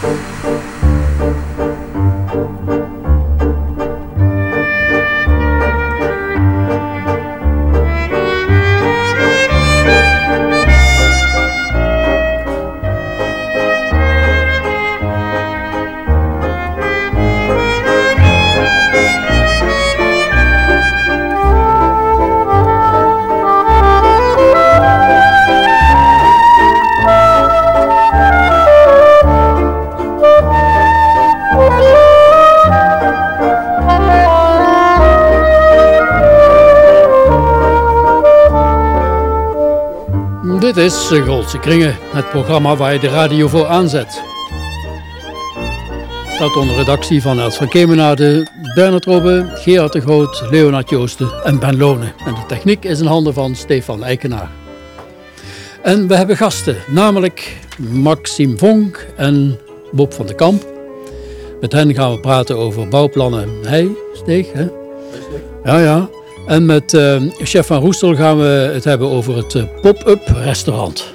Dit is de Goldse Kringen, het programma waar je de radio voor aanzet. Het staat onder redactie van Els van Kemenade, Bernard Robbe, Gerard de Groot, Leonard Joosten en Ben Lonen. En de techniek is in handen van Stefan Eikenaar. En we hebben gasten, namelijk Maxime Vonk en Bob van den Kamp. Met hen gaan we praten over bouwplannen Heijsteeg. Hè? En met eh, chef van Roestel gaan we het hebben over het eh, pop-up restaurant.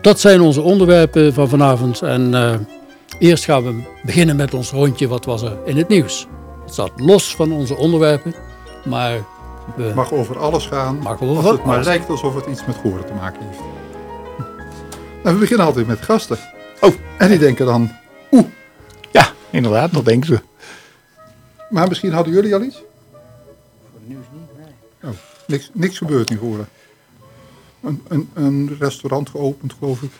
Dat zijn onze onderwerpen van vanavond. En eh, eerst gaan we beginnen met ons rondje. Wat was er in het nieuws? Het staat los van onze onderwerpen. Maar we mag over alles gaan. Mag over als het maar lijkt alsof het iets met horen te maken heeft. En we beginnen altijd met gasten. Oh. En die denken dan, Ja, inderdaad, dat denken ze. maar misschien hadden jullie al iets? Niks, niks gebeurt nu horen. Een, een, een restaurant geopend, geloof ik.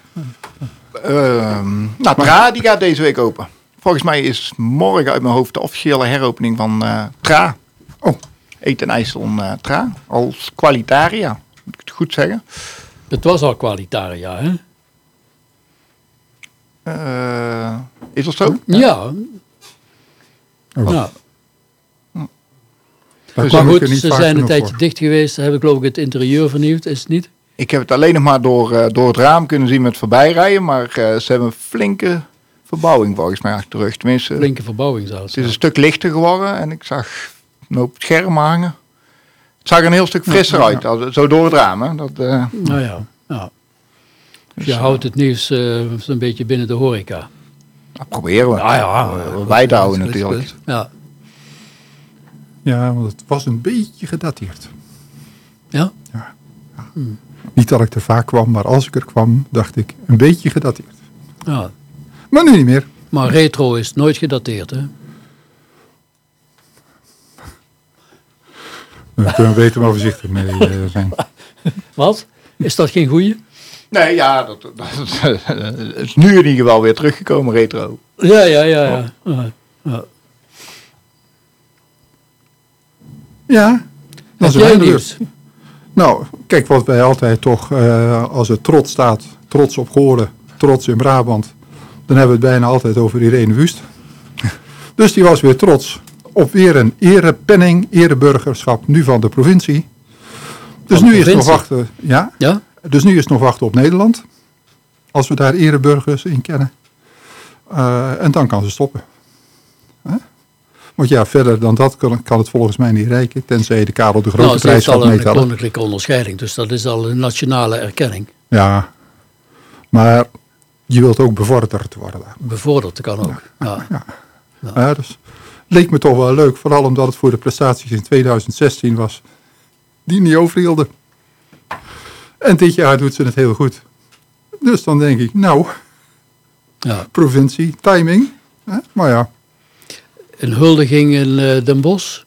Ehm nou, Tra die gaat deze week open. Volgens mij is morgen uit mijn hoofd de officiële heropening van eh, Tra. Oh. Eten en IJssel eh, Tra. Als kwalitaria, moet ik het goed zeggen. het was al kwalitaria, hè? Eh, is dat zo? Ja. Oh. ja. Maar ik goed, ze zijn een tijdje voor. dicht geweest. Ze hebben geloof ik het interieur vernieuwd, is het niet? Ik heb het alleen nog maar door, eh, door het raam kunnen zien met voorbijrijden. Maar eh, ze hebben een flinke verbouwing volgens mij achter de rug. Tenminste, Flinke verbouwing zelfs. het is een stuk lichter geworden. En ik zag een hoop schermen hangen. Het zag er een heel stuk frisser Ja, ja. uit. als- Zo door het raam. Hè. Dat, eh, Nou ja, ja. Dus je Dus, houdt het nieuws eh, zo'n beetje binnen de horeca. dat proberen we. Ah ja, wij te houden natuurlijk. Ja. Ja, want het was een beetje gedateerd. ja? Niet dat ik er vaak kwam, maar als ik er kwam, dacht ik, een beetje gedateerd. ja. Maar nu niet meer. Maar retro is nooit gedateerd, hè? Daar kunnen we beter maar voorzichtig mee eh, zijn. Wat? Is dat geen goeie? Nee, ja, dat, dat, is nu in ieder geval weer teruggekomen, retro. Ja, ja, ja. ja. ja. Ja. Dat is nieuws? Nou, kijk wat wij altijd toch, eh, als het trots staat, trots op Goorlen, trots in Brabant, dan hebben we het bijna altijd over Irene Wust. Dus die was weer trots op weer een erepenning, ereburgerschap, nu van de provincie. Dus de nu is het nog wachten, ja, Ja? dus nu is nog wachten op Nederland. Als we daar ereburgers in kennen. Eh, en dan kan ze stoppen. Want ja, verder dan dat kan, kan het volgens mij niet reiken. Tenzij de Karel de Grote Nou, prijs heeft gaat al een meetellen. koninklijke onderscheiding. Dus dat is al een nationale erkenning. Ja, maar je wilt ook bevorderd worden. Bevorderd kan ook. Ja. Ja, dus leek me toch wel leuk, vooral omdat het voor de prestaties in 2016 was die niet overhielden. En dit jaar doet ze het heel goed. Dus dan denk ik, nou, ja. provincie, timing. Hè? Maar ja, Een huldiging in eh, Den Bosch.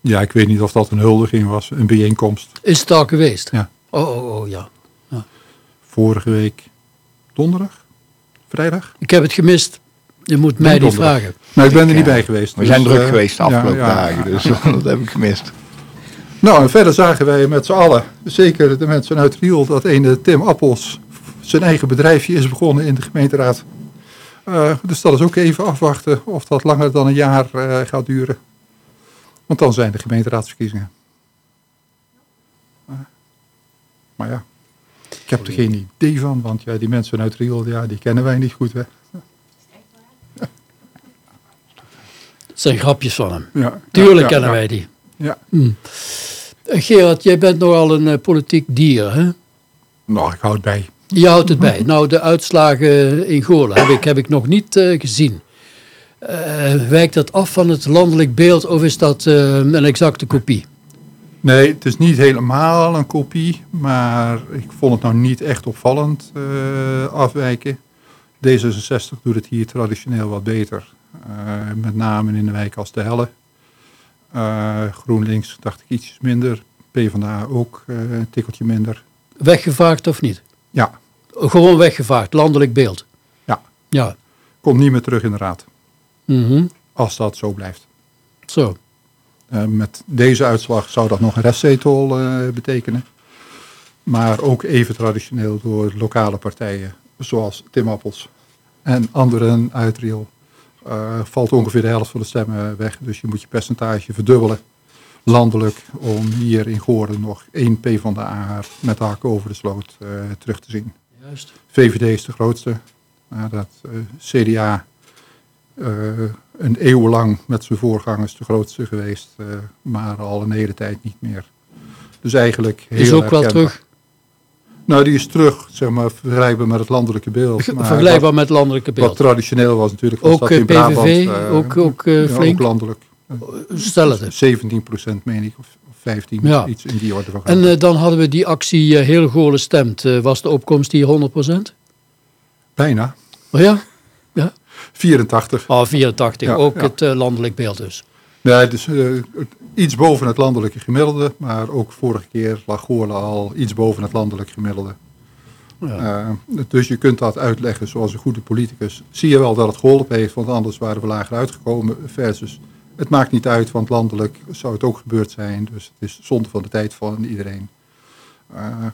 ja, ik weet niet of dat een huldiging was, een bijeenkomst. Is het al geweest? Ja. Oh, oh, oh, ja. Vorige week donderdag, vrijdag. Ik heb het gemist. Je moet mij die vragen. Maar ik ben er niet eh, bij geweest. We dus, zijn druk eh, geweest de ja, afgelopen ja. dagen, dus dat heb ik gemist. Nou, en verder zagen wij met z'n allen, zeker de mensen uit Riel, dat ene Tim Appels zijn eigen bedrijfje is begonnen in de gemeenteraad. Eh, dus dat is ook even afwachten of dat langer dan een jaar eh, gaat duren. Want dan zijn de gemeenteraadsverkiezingen. Eh, maar ja, ik heb er geen idee van, want ja, die mensen uit Riel, ja, die kennen wij niet goed. Hè? Het zijn grapjes van hem. Ja, Tuurlijk ja, kennen wij die. Ja. Hm. Gerard, jij bent nogal een politiek dier, hè? Nou, ik houd bij. Je houdt het bij. Nou, de uitslagen in Goorlen heb ik, heb ik nog niet eh, gezien. Eh, wijkt dat af van het landelijk beeld of is dat eh, een exacte kopie? Nee, het is niet helemaal een kopie, maar ik vond het nou niet echt opvallend afwijken. D66 doet het hier traditioneel wat beter. Met name in de wijk als de Helle. GroenLinks dacht ik ietsjes minder. PvdA ook een tikkeltje minder. Weggevaagd of niet? Ja, Gewoon weggevaagd, landelijk beeld. ja, Ja. komt niet meer terug in de raad. Mhm. Als dat zo blijft. Zo. Eh, met deze uitslag zou dat nog een restzetel eh, betekenen. Maar ook even traditioneel door lokale partijen, zoals Tim Appels en anderen uit Riel, eh, valt ongeveer de helft van de stemmen weg. Dus je moet je percentage verdubbelen landelijk om hier in Goorden nog één P van de A met de hakken over de sloot eh, terug te zien. Juist. VVD is de grootste. Maar dat eh, CDA eh, een eeuw lang met zijn voorgangers de grootste geweest, maar al een hele tijd niet meer. Dus eigenlijk heel Is ook wel terug. Nou, die is terug, zeg maar, vergelijkbaar met het landelijke beeld. Maar Vergelijkbaar wat, met landelijke wat beeld. traditioneel was natuurlijk, Ook dat in Brabant. PVV, eh, ook, ook ja, ook landelijk. Hetzelfde. 17 procent, meen ik, of 15, Ja. iets in die orde van En eh, dan hadden we die actie eh, Heel Goorlen stemt. Eh, was de opkomst hier 100%? Bijna. Oh ja? Ja? 84. Oh, 84. Ja, ook ja. het landelijk beeld dus. Nee, dus iets boven het landelijke gemiddelde, maar ook vorige keer lag Goorlen al iets boven het landelijk gemiddelde. Ja. Dus je kunt dat uitleggen zoals een goede politicus. Zie je wel dat het geholpen heeft, want anders waren we lager uitgekomen. Versus, het maakt niet uit, want landelijk zou het ook gebeurd zijn. Dus het is zonde van de tijd van iedereen. Eh,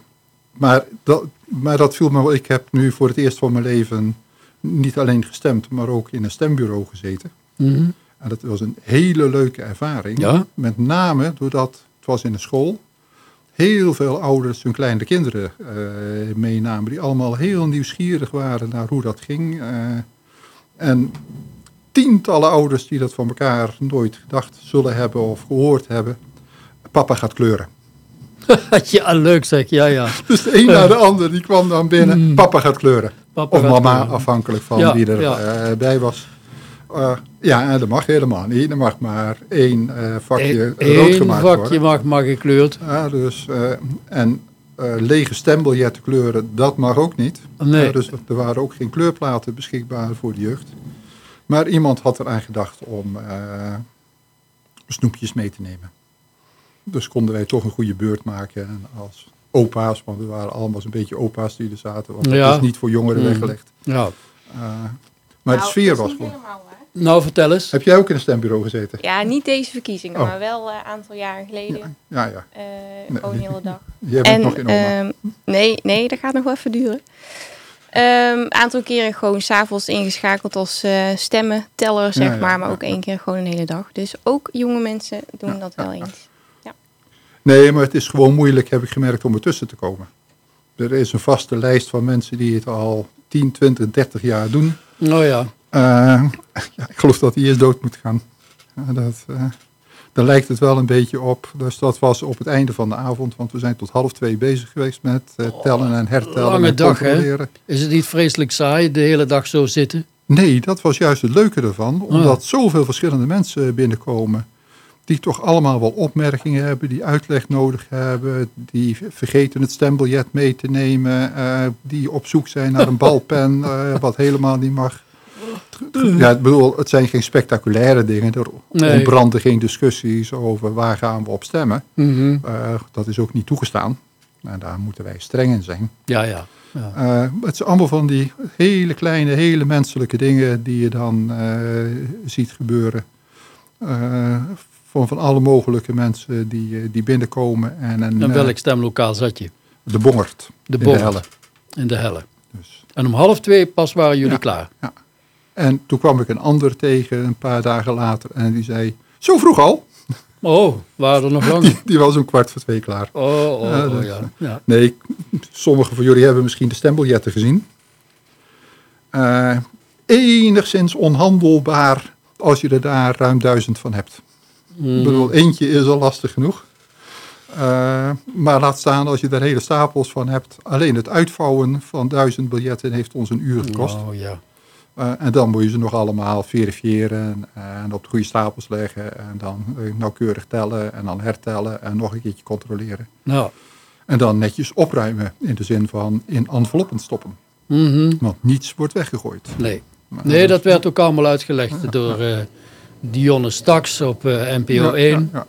maar, dat, maar dat viel me wel. Ik heb nu voor het eerst van mijn leven niet alleen gestemd, maar ook in een stembureau gezeten. Mhm. En dat was een hele leuke ervaring. Ja? Met name doordat het was in een school. Heel veel ouders hun kleine kinderen eh, meenamen. Die allemaal heel nieuwsgierig waren naar hoe dat ging. eh. en tientallen ouders die dat van elkaar nooit gedacht zullen hebben of gehoord hebben. Papa gaat kleuren. ja, leuk zeg. Ja, ja. Dus de een na de ander die kwam dan binnen. Papa gaat kleuren. Papa of gaat mama, kleuren. afhankelijk van Ja, wie er ja. eh, bij was. Eh, ja, dat mag helemaal niet. Er mag maar één eh, vakje Eén rood gemaakt vakje worden. mag, mag gekleurd. Ja, dus, eh, en lege stembiljetten kleuren, dat mag ook niet. Nee. Dus er waren ook geen kleurplaten beschikbaar voor de jeugd. Maar iemand had eraan gedacht om eh, snoepjes mee te nemen. Dus konden wij toch een goede beurt maken. En als opa's, want we waren allemaal zo'n beetje opa's die er zaten. Want Ja. het is niet voor jongeren Mm. weggelegd. Ja. Eh, maar de Nou, sfeer was gewoon... Nou, vertel eens. Heb jij ook in een stembureau gezeten? Ja, niet deze verkiezingen, Oh. maar wel een aantal jaar geleden. Ja, ja. eh, Nee, gewoon de hele dag. Jij bent En, nog in oma. ehm, nee, nee, dat gaat nog wel even duren. Ehm, Een aantal keren gewoon s'avonds ingeschakeld als eh stemmen, teller zeg Ja, ja, maar. Maar ja. ook één keer gewoon een hele dag. Dus ook jonge mensen doen dat wel eens. Nee, maar het is gewoon moeilijk, heb ik gemerkt, om ertussen te komen. Er is een vaste lijst van mensen die het al 10, 20, 30 jaar doen. Nou ja. Eh, ja, ik geloof dat die eerst dood moet gaan. Ja, dat, eh, daar lijkt het wel een beetje op. Dus dat was op het einde van de avond, want we zijn tot half twee bezig geweest met eh, tellen en hertellen lange en dag, hè? Is het niet vreselijk saai de hele dag zo zitten? Nee, dat was juist het leuke ervan. Omdat zoveel verschillende mensen binnenkomen. Die toch allemaal wel opmerkingen hebben, die uitleg nodig hebben. Die vergeten het stembiljet mee te nemen. eh, die op zoek zijn naar een balpen, eh, wat helemaal niet mag. Ja, ik bedoel, het zijn geen spectaculaire dingen. Er Nee. ontbranden geen discussies over waar gaan we op stemmen. Mhm. Eh, dat is ook niet toegestaan. Nou, daar moeten wij streng in zijn. Ja, ja. ja. Eh, het zijn allemaal van die hele kleine, hele menselijke dingen die je dan eh, ziet gebeuren. Van, van alle mogelijke mensen die, die binnenkomen. En, een, En welk stemlokaal zat je? de bongert. De in Bongert. Helle. In de helle. Dus. En om half twee pas waren jullie Ja. klaar. En toen kwam ik een ander tegen een paar dagen later. En die zei, zo vroeg al? Oh, waren er nog lang? Die, die was om kwart voor twee klaar. Oh, oh, oh dat- ja. ja. Nee, sommigen van jullie hebben misschien de stembiljetten gezien. Eh, enigszins onhandelbaar als je er daar ruim duizend van hebt. Ik Mhm. bedoel, eentje is al lastig genoeg. Uh, maar laat staan als je er hele stapels van hebt. Alleen het uitvouwen van duizend biljetten heeft ons een uur gekost. Oh, ja. Uh, en dan moet je ze nog allemaal verifiëren en op de goede stapels leggen. En dan nauwkeurig tellen en dan hertellen en nog een keertje controleren. Nou. En dan netjes opruimen in de zin van in enveloppen stoppen. Mm Want niets wordt weggegooid. Nee. Nee, dat werd ook allemaal uitgelegd door uh, Dionne Staks op uh, NPO ja, 1. Ja,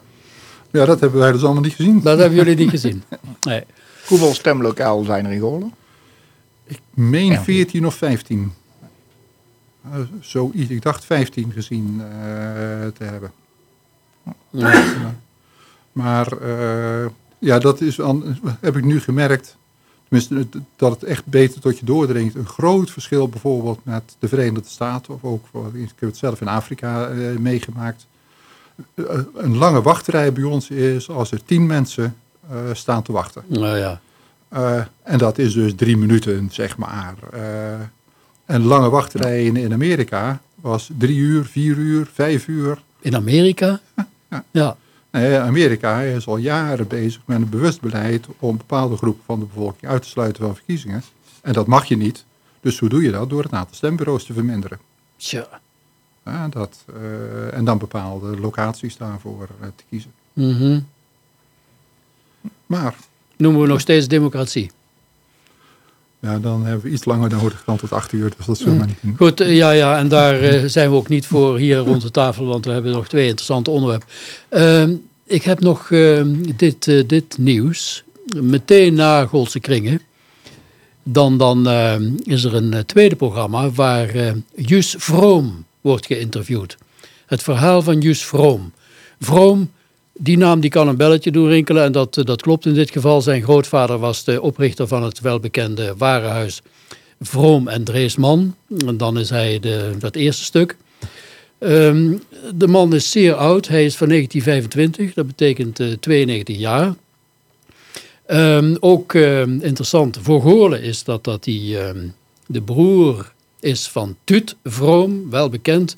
ja, dat hebben wij dus allemaal niet gezien. Dat hebben jullie niet gezien. Nee. Hoeveel stemlokaal zijn er in Goorlen? Ik meen ja. 14 of 15. Uh, zoiets, ik dacht 15 gezien te hebben. Maar ja, dat is, heb ik nu gemerkt Tenminste, dat het echt beter tot je doordringt. Een groot verschil bijvoorbeeld met de Verenigde Staten. Of ook, ik heb het zelf in Afrika meegemaakt. Een lange wachtrij bij ons is als er tien mensen staan te wachten. Nou ja. en dat is dus drie minuten, zeg maar. En lange wachtrijen in Amerika was drie uur, vier uur, vijf uur. In Amerika? Ja. ja. Nee, Amerika is al jaren bezig met een bewust beleid om bepaalde groepen van de bevolking uit te sluiten van verkiezingen. En dat mag je niet. Dus hoe doe je dat? Door het aantal stembureaus te verminderen. Tja. Ja, dat, uh, en dan bepaalde locaties daarvoor uh, te kiezen. Mm -hmm. Maar. Noemen we nog steeds democratie? Ja, dan hebben we iets langer nodig dan tot acht uur. Dus dat zullen we niet doen. Goed, ja, ja, en daar uh, zijn we ook niet voor hier rond de tafel, want we hebben nog twee interessante onderwerpen. Uh, ik heb nog uh, dit, uh, dit nieuws. Meteen na Goldse Kringen. Dan, dan is er een tweede programma waar Jus Vroom wordt geïnterviewd. Het verhaal van Jus Vroom. Vroom die naam die kan een belletje doen rinkelen en dat, dat klopt in dit geval. Zijn grootvader was de oprichter van het welbekende warenhuis Vroom en Dreesman. En dan is hij de, dat eerste stuk. Um, de man is zeer oud, hij is van 1925, dat betekent uh, 92 jaar. Um, ook uh, interessant voor Goorlen is dat, dat hij de broer is van Tuut Vroom, wel bekend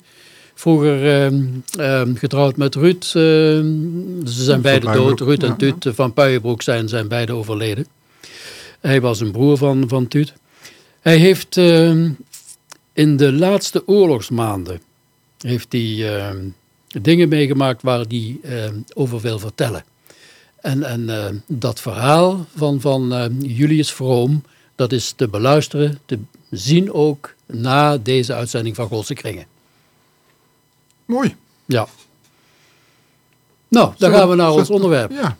vroeger uh, uh, getrouwd met Ruud. Uh, ze zijn beide dood. Ruud en Tuut van Puijenbroek zijn, zijn beide overleden. Hij was een broer van, van Tuut. Hij heeft ehm, in de laatste oorlogsmaanden heeft hij, dingen meegemaakt waar hij over wil vertellen. En, en dat verhaal van, van Julius Vroom, dat is te beluisteren, te zien ook na deze uitzending van Godse Kringen. Mooi. Ja. Nou, dan Zo, gaan we naar zo- ons onderwerp. Ja,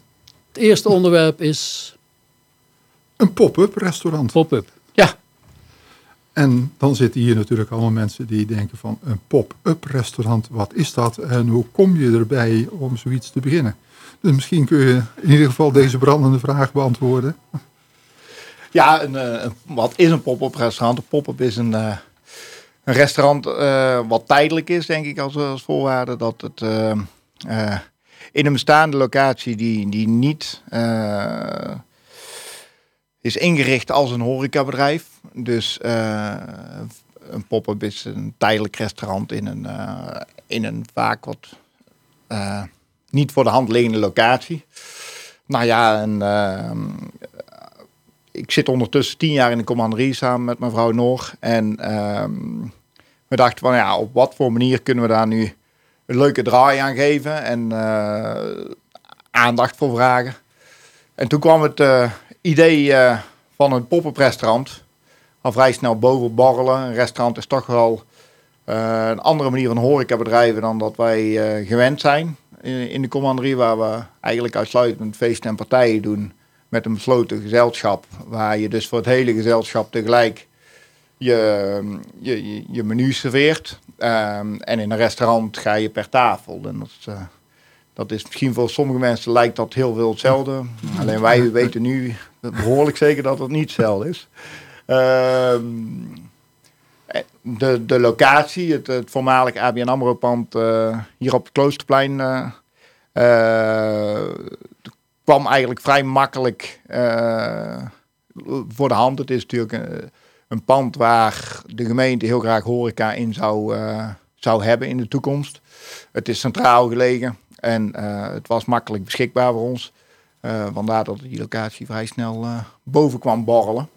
Het eerste onderwerp is een pop-up restaurant. pop-up. Ja, En dan zitten hier natuurlijk allemaal mensen die denken van een pop-up restaurant, wat is dat en hoe kom je erbij om zoiets te beginnen? Dus misschien kun je in ieder geval deze brandende vraag beantwoorden. Ja, een, eh, een- wat is een pop-up restaurant? Een pop-up is een, eh, een restaurant eh, wat tijdelijk is, denk ik, als, als voorwaarde. Dat het eh, eh, in een bestaande locatie die, die niet is ingericht als een horecabedrijf. Dus een pop-up is een tijdelijk restaurant in een, in een vaak wat niet voor de hand liggende locatie. Nou ja, en, ik zit ondertussen tien jaar in de commanderie samen met mevrouw Noor. En ehm, we dachten van ja, op wat voor manier kunnen we daar nu een leuke draai aan geven en eh, aandacht voor vragen. En toen kwam het eh, idee eh, van een pop-up restaurant al vrij snel boven borrelen. Een restaurant is toch wel een andere manier van horeca bedrijven dan dat wij gewend zijn in, in de commanderie, waar we eigenlijk uitsluitend feesten en partijen doen met een besloten gezelschap, waar je dus voor het hele gezelschap tegelijk je, je, je, menu serveert. Ehm, en in een restaurant ga je per tafel. En dat is, eh, dat is misschien voor sommige mensen lijkt dat heel veel hetzelfde. Alleen wij weten nu behoorlijk zeker dat het niet hetzelfde is. Ehm, de, de locatie, het, het voormalig ABN AMRO-pand eh, hier op het Kloosterplein, eh, eh, kwam eigenlijk vrij makkelijk eh, voor de hand. Het is natuurlijk een, een pand waar de gemeente heel graag horeca in zou, eh, zou hebben in de toekomst. Het is centraal gelegen en eh, het was makkelijk beschikbaar voor ons. Eh, vandaar dat die locatie vrij snel boven kwam borrelen.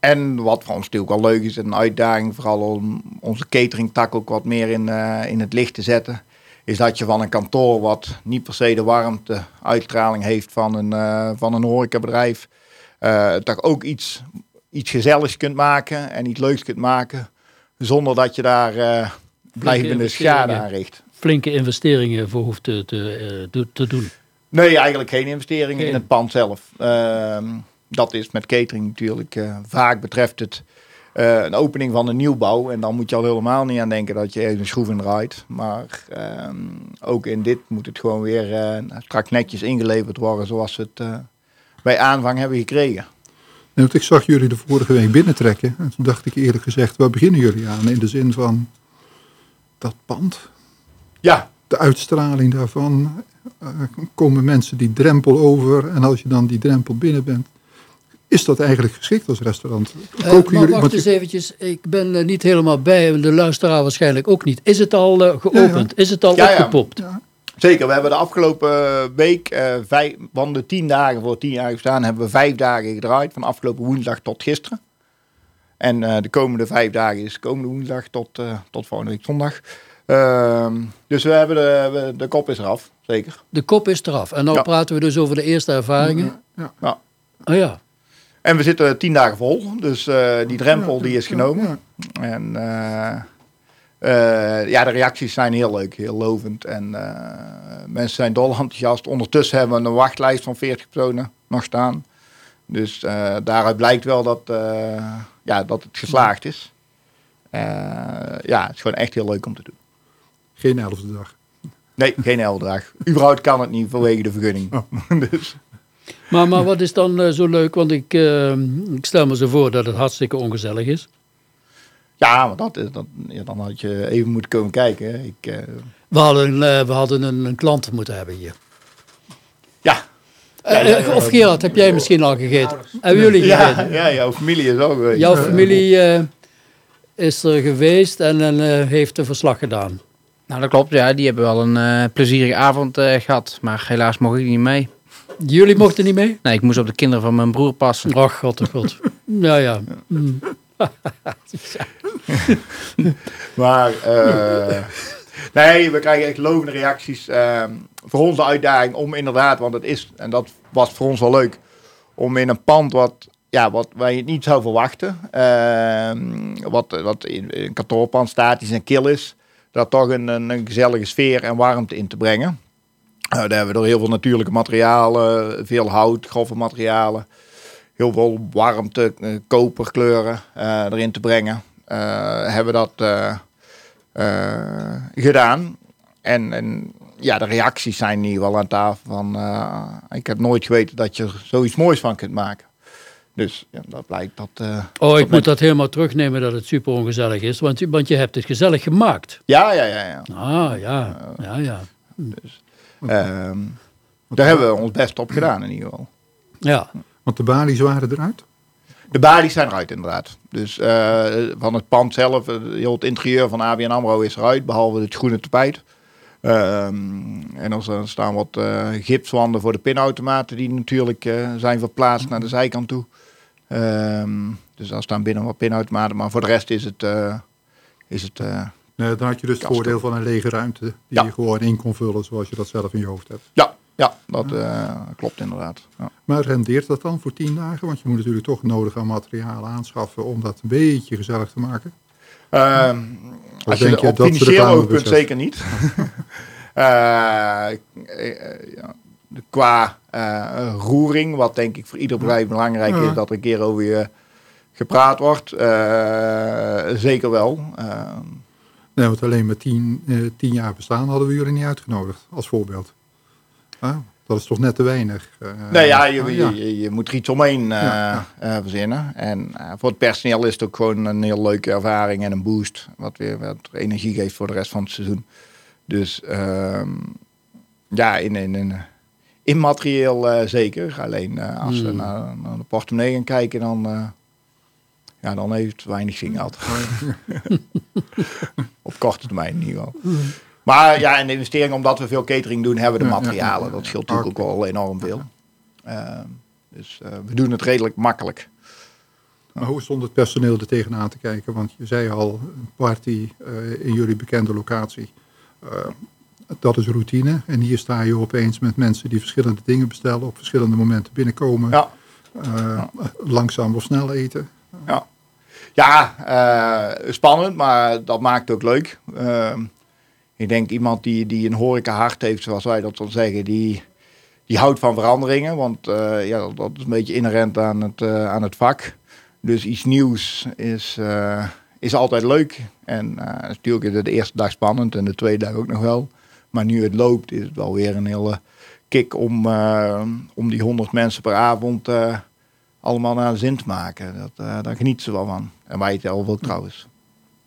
En wat voor ons natuurlijk wel leuk is, een uitdaging, vooral om onze cateringtak ook wat meer in, in het licht te zetten, is dat je van een kantoor wat niet per se de warmte uitstraling heeft van een, van een horecabedrijf, toch ook iets, iets gezelligs kunt maken en iets leuks kunt maken, zonder dat je daar eh blijvende schade aan richt. Flinke investeringen voor hoeft te, te, eh, do- te doen. Nee, eigenlijk geen investeringen Geen. in het pand zelf. Ehm, dat is met catering natuurlijk. eh, vaak betreft het een opening van een nieuwbouw. En dan moet je al helemaal niet aan denken dat je even een schroef in draait. Maar ehm, ook in dit moet het gewoon weer straks netjes ingeleverd worden zoals we het bij aanvang hebben gekregen. Nee, want ik zag jullie de vorige week binnentrekken. En toen dacht ik eerlijk gezegd, waar beginnen jullie aan? In de zin van dat pand, Ja, de uitstraling daarvan. eh, komen mensen die drempel over. En als je dan die drempel binnen bent, is dat eigenlijk geschikt als restaurant? Eh, maar jullie- wacht want eens je- eventjes, ik ben er niet helemaal bij, en de luisteraar waarschijnlijk ook niet. Is het al eh, geopend? Is het al ja. opgepopt? Ja, Zeker, we hebben de afgelopen week, eh, vijf, van de tien dagen voor tien jaar gestaan, hebben we vijf dagen gedraaid. Van afgelopen woensdag tot gisteren. En eh, de komende vijf dagen is komende woensdag tot, eh, tot volgende week zondag. Ehm, dus we hebben de, we- de kop is eraf, zeker. De kop is eraf. En dan Ja. praten we dus over de eerste ervaringen. ja. Ja. Oh ja. En we zitten tien dagen vol, dus eh, die drempel die is genomen. ja. En eh, eh, ja, de reacties zijn heel leuk, heel lovend. En eh, mensen zijn dol enthousiast. Ondertussen hebben we een wachtlijst van 40 personen nog staan. Dus eh, daaruit blijkt wel dat, eh, ja, dat het geslaagd is. Eh, ja, het is gewoon echt heel leuk om te doen. Geen elfde dag. Nee, geen eldraag. Überhaupt kan het niet vanwege de vergunning. dus, Maar, maar wat is dan eh, zo leuk? Want ik, eh, ik stel me zo voor dat het hartstikke ongezellig is. Ja, maar dat, is- dat, ja, dan had je even moeten komen kijken. Ik, eh, We hadden, eh, we hadden een, een klant moeten hebben hier. ja, Eh, ja, ja, of Gerard, heb jij misschien al gegeten? Hebben jullie ja, gegeten? ja, jouw familie is ook geweest. Jouw familie eh, is er geweest en, en heeft een verslag gedaan. Nou, dat klopt. Ja, die hebben wel een eh, plezierige avond eh, gehad. Maar helaas mocht ik niet mee. Jullie mochten niet mee? Nee, ik moest op de kinderen van mijn broer passen. Ach, god, oh god. Ja, ja. Mm. Maar eh, nee, we krijgen echt lovende reacties. Ehm, voor ons de uitdaging om inderdaad, want het is, en dat was voor ons wel leuk, om in een pand wat, ja, wat het niet zou verwachten, ehm, wat, wat in een kantoorpand statisch en kil is, daar toch een, een, gezellige sfeer en warmte in te brengen. Eh, daar hebben we door heel veel natuurlijke materialen, veel hout, grove materialen, heel veel warmte, eh, koperkleuren eh, erin te brengen. Eh, hebben we dat gedaan. En, en ja, de reacties zijn in ieder geval aan tafel van... ik heb nooit geweten dat je er zoiets moois van kunt maken. Dus ja, dat blijkt dat... Oh, dat ik moet dat helemaal terugnemen dat het super ongezellig is. Want, je- want je hebt het gezellig gemaakt. Ja, ja, ja. ja. Ah, ja. Ja, ja. Ehm, daar hebben we ons best op gedaan in ieder geval. Ja. Want de balies waren eruit. De balies zijn eruit inderdaad. Dus eh, van het pand zelf, eh, heel het interieur van ABN AMRO is eruit, behalve het groene tapijt. Ehm, en er staan- wat eh, gipswanden voor de pinautomaten die natuurlijk zijn verplaatst naar de zijkant toe. Ehm, dus daar staan binnen wat pinautomaten, maar voor de rest is het... is het Nee, dan had je dus het voordeel van een lege ruimte. Die Ja. je gewoon in kon vullen zoals je dat zelf in je hoofd hebt. ja, ja, dat eh, klopt inderdaad. Ja. Maar rendeert dat dan voor tien dagen? Want je moet natuurlijk toch nodig aan materialen aanschaffen om dat een beetje gezellig te maken. Ehm, als je, denk je op financieel oogpunt zeker niet. Ja, qua roering, wat denk ik voor ieder bedrijf belangrijk is, dat er een keer over je gepraat wordt. zeker wel. Ehm, Nee, want alleen met tien, tien jaar bestaan hadden we jullie niet uitgenodigd, als voorbeeld. Ah, dat is toch net te weinig. nee, ja, je, ah, je, je, je moet er iets omheen eh, Ja, eh, verzinnen. En voor het personeel is het ook gewoon een heel leuke ervaring en een boost. Wat weer wat energie geeft voor de rest van het seizoen. Dus ehm, ja, in, in, in, immaterieel zeker. Alleen als we Hmm. naar, naar de portemonnee gaan kijken, dan, ja, dan heeft het weinig zin gehad. Op korte termijn in ieder geval. Maar ja, en de investering, omdat we veel catering doen, hebben we de materialen. Dat scheelt natuurlijk ook wel enorm veel. Eh, dus eh, we doen het redelijk makkelijk. Maar hoe stond het personeel er tegenaan te kijken? Want je zei al, een party eh, in jullie bekende locatie, eh, dat is routine. En hier sta je opeens met mensen die verschillende dingen bestellen, op verschillende momenten binnenkomen, Ja, langzaam of snel eten. ja. ja spannend, maar dat maakt het ook leuk. Ik denk iemand die, die een horeca hart heeft, zoals wij dat dan zeggen, die, die houdt van veranderingen. Want eh, ja, dat, is een beetje inherent aan het, eh, aan het vak. Dus iets nieuws is, eh, is altijd leuk. En natuurlijk is het de eerste dag spannend en de tweede dag ook nog wel. Maar nu het loopt is het wel weer een hele kick om, om die 100 mensen per avond allemaal naar de zin te maken. Dat, daar genieten ze wel van. En wij zelf ook trouwens.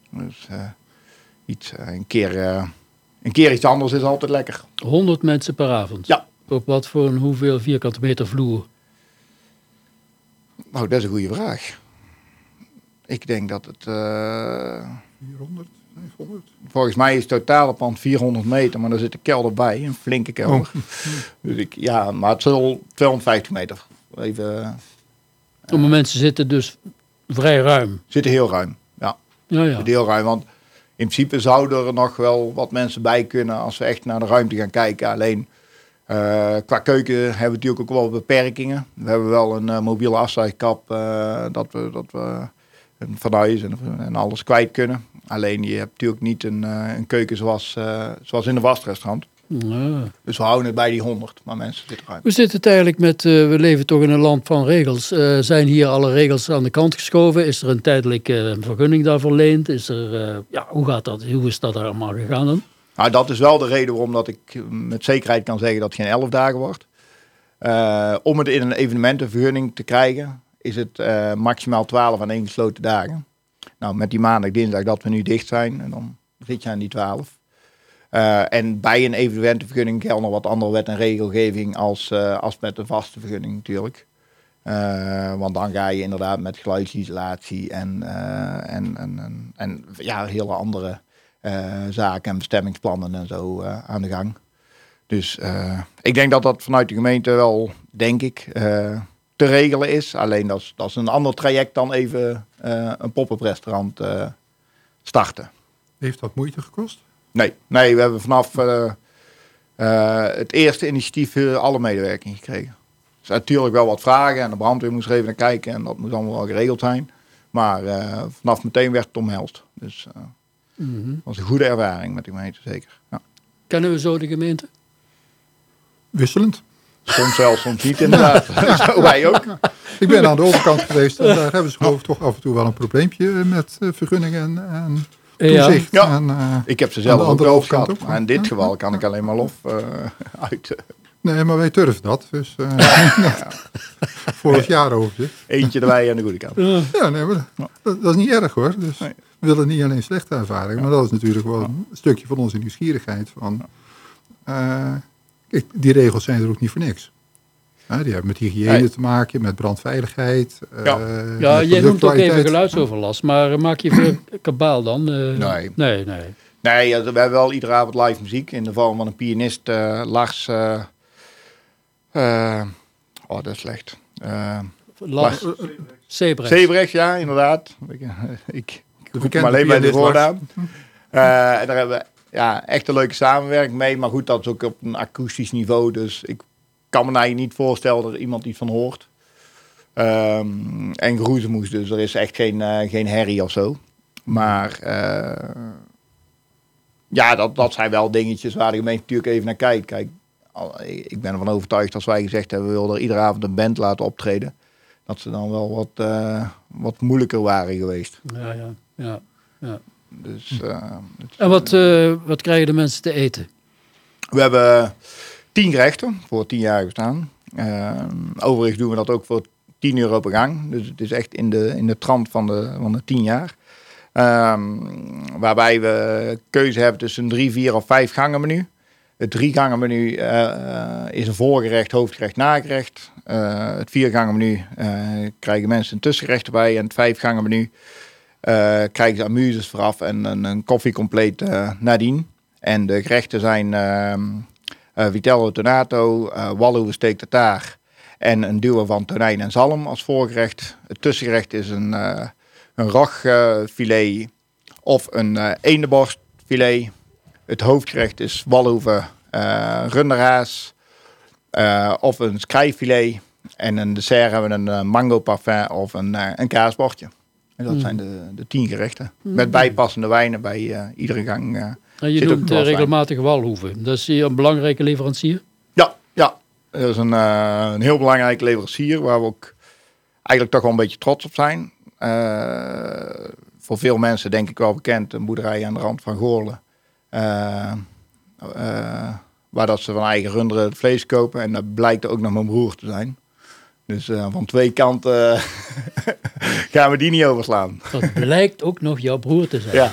Dus iets, een, keer, een keer iets anders is altijd lekker. 100 mensen per avond. Ja. Op wat voor een hoeveel vierkante meter vloer? Nou, dat is een goede vraag. Ik denk dat het... eh, 400, 500? Volgens mij is het totale pand 400 meter, maar er zit een kelder bij, een flinke kelder. Dus ik, ja, maar het zal 250 meter. Even, eh, Sommige mensen zitten dus vrij ruim. zitten heel ruim. Ja, Ja, ja. zitten heel ruim. Want in principe zouden er nog wel wat mensen bij kunnen als we echt naar de ruimte gaan kijken. Alleen eh, qua keuken hebben we natuurlijk ook wel beperkingen. We hebben wel een eh, mobiele afzuigkap eh, dat we, dat we een fornuis en, alles kwijt kunnen. Alleen je hebt natuurlijk niet een, een keuken zoals, zoals in een vastrestaurant. Ja. Dus we houden het bij die 100, maar mensen zitten ruim. Hoe zit het eigenlijk met, eh, we leven toch in een land van regels. Eh, zijn hier alle regels aan de kant geschoven? Is er een tijdelijke vergunning daarvoor verleend? Is er, eh, ja, hoe gaat dat? Hoe is dat allemaal gegaan dan? Nou, dat is wel de reden waarom dat ik met zekerheid kan zeggen dat het geen 11 dagen wordt. Eh, om het in een evenementenvergunning te krijgen, is het eh, maximaal 12 aan één gesloten dagen. Nou, met die maandag, dinsdag dat we nu dicht zijn, en dan zit je aan die 12. Eh, en bij een evenementenvergunning geldt nog wat andere wet en regelgeving als, eh, als met een vaste vergunning natuurlijk. Eh, want dan ga je inderdaad met geluidsisolatie en, en, en, en, en ja, hele andere zaken en bestemmingsplannen en zo aan de gang. Dus ik denk dat dat vanuit de gemeente wel, denk ik, te regelen is. Alleen dat is, dat is een ander traject dan even een pop-up restaurant starten. Heeft dat moeite gekost? Nee, nee we hebben vanaf eh, eh, het eerste initiatief alle medewerking gekregen. Dus natuurlijk wel wat vragen en de brandweer moest er even naar kijken en dat moet allemaal wel geregeld zijn. Maar eh, vanaf meteen werd het omhelst. Dus eh Mhm. was een goede ervaring met de gemeente, zeker. Ja. Kennen we zo de gemeente? Wisselend. Soms wel, soms niet inderdaad. Zo wij ook. Ik ben aan de overkant geweest en daar hebben ze geloof ik toch af en toe wel een probleempje met eh, vergunningen en. Toezicht. Ja. En, eh, Ik heb ze zelf de ook overkant gehad. ook. Maar in dit geval kan ik alleen maar lof eh, uit. nee, maar wij durven dat. Dus eh, vorig jaar over. Eentje erbij aan de goede kant. Ja. Nee, maar dat, dat is niet erg hoor. Dus Nee. we willen niet alleen slechte ervaringen, maar dat is natuurlijk wel een stukje van onze nieuwsgierigheid. Van, eh, kijk, die regels zijn er ook niet voor niks. Die hebben met hygiëne te maken, met brandveiligheid. eh, Ja. met Ja, jij noemt ook even geluidsoverlast, maar eh, maak je veel kabaal dan? Eh, Nee. Nee, nee. Nee, ja, we hebben wel iedere avond live muziek in de vorm van een pianist, eh, Lars. oh, dat is slecht. Eh Lars Sebrecht. Sebrecht, ja, inderdaad. Ik, ik, hem alleen bij de voornaam. En daar hebben we ja, echt een leuke samenwerking mee. Maar goed, dat is ook op een akoestisch niveau. Dus ik kan me nou niet voorstellen dat er iemand iets van hoort. Ehm, en geroezemoes, dus er is echt geen, eh, geen herrie of zo. Maar eh, ja, dat, dat zijn wel dingetjes waar de gemeente natuurlijk even naar kijkt. Kijk, ik ben ervan overtuigd als wij gezegd hebben... we willen er iedere avond een band laten optreden... dat ze dan wel wat, eh, wat moeilijker waren geweest. Ja, ja, ja. ja. Dus En wat, wat krijgen de mensen te eten? we hebben tien gerechten voor tien jaar bestaan. Eh, overigens doen we dat ook voor 10 euro per gang. Dus het is echt in de, in de trant van de, van de 10 jaar. Ehm, waarbij we keuze hebben tussen drie, vier of vijf gangen menu. Het drie gangen menu eh, is een voorgerecht, hoofdgerecht, nagerecht. Eh, het vier gangen menu eh, krijgen mensen een tussengerecht erbij. En het vijf gangen menu krijgen ze amuses vooraf en een, een koffie compleet nadien. En de gerechten zijn ehm eh, vitello tonato, uh, walloe steak tartaar en een duo van tonijn en zalm als voorgerecht. Het tussengerecht is een, uh, een rogfilet of een uh, eendenborstfilet. Het hoofdgerecht is walhoeve uh, runderhaas of een skrijfilet. En een dessert hebben we een mango parfum of een, een kaasbordje. En dat mm. zijn de, de tien gerechten. Mm. Met bijpassende wijnen bij iedere gang. En je noemt regelmatig Walhoeven. Dat is hier een belangrijke leverancier? Ja, ja. Dat is een, uh, een heel belangrijke leverancier waar we ook eigenlijk toch wel een beetje trots op zijn. Uh, voor veel mensen denk ik wel bekend, een boerderij aan de rand van Goorlen. Uh, waar dat ze van eigen runderen het vlees kopen. En dat blijkt ook nog mijn broer te zijn. Dus van twee kanten gaan we die niet overslaan. Dat blijkt ook nog jouw broer te zijn. Ja.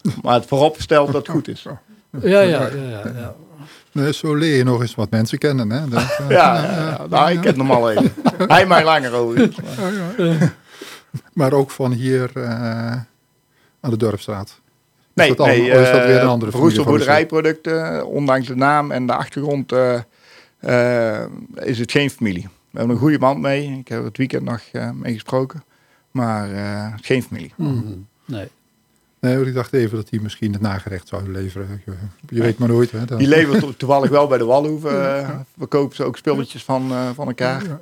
Ja. Maar het vooropgesteld dat het goed is. Ja, ja, ja. ja. Nee, zo leer je nog eens wat mensen kennen. Hè? Dat, uh, ja, ja, ja, nou, ik ken hem al even. Hij mij langer over. Maar. maar ook van hier uh, aan de Dorpstraat. Nee, dat nee al, is dat weer een andere Vroegsel boerderijproducten, ondanks de naam en de achtergrond, uh, is het geen familie. We hebben een goede band mee. Ik heb het weekend nog mee gesproken. Maar geen familie. Mm, nee. Nee, ik dacht even dat hij misschien het nagerecht zou leveren. Je, je weet maar nooit. Hè, dat... Die levert toevallig wel bij de Walhoeven. Uh, we kopen ze ook spulletjes van, uh, van elkaar. Ja.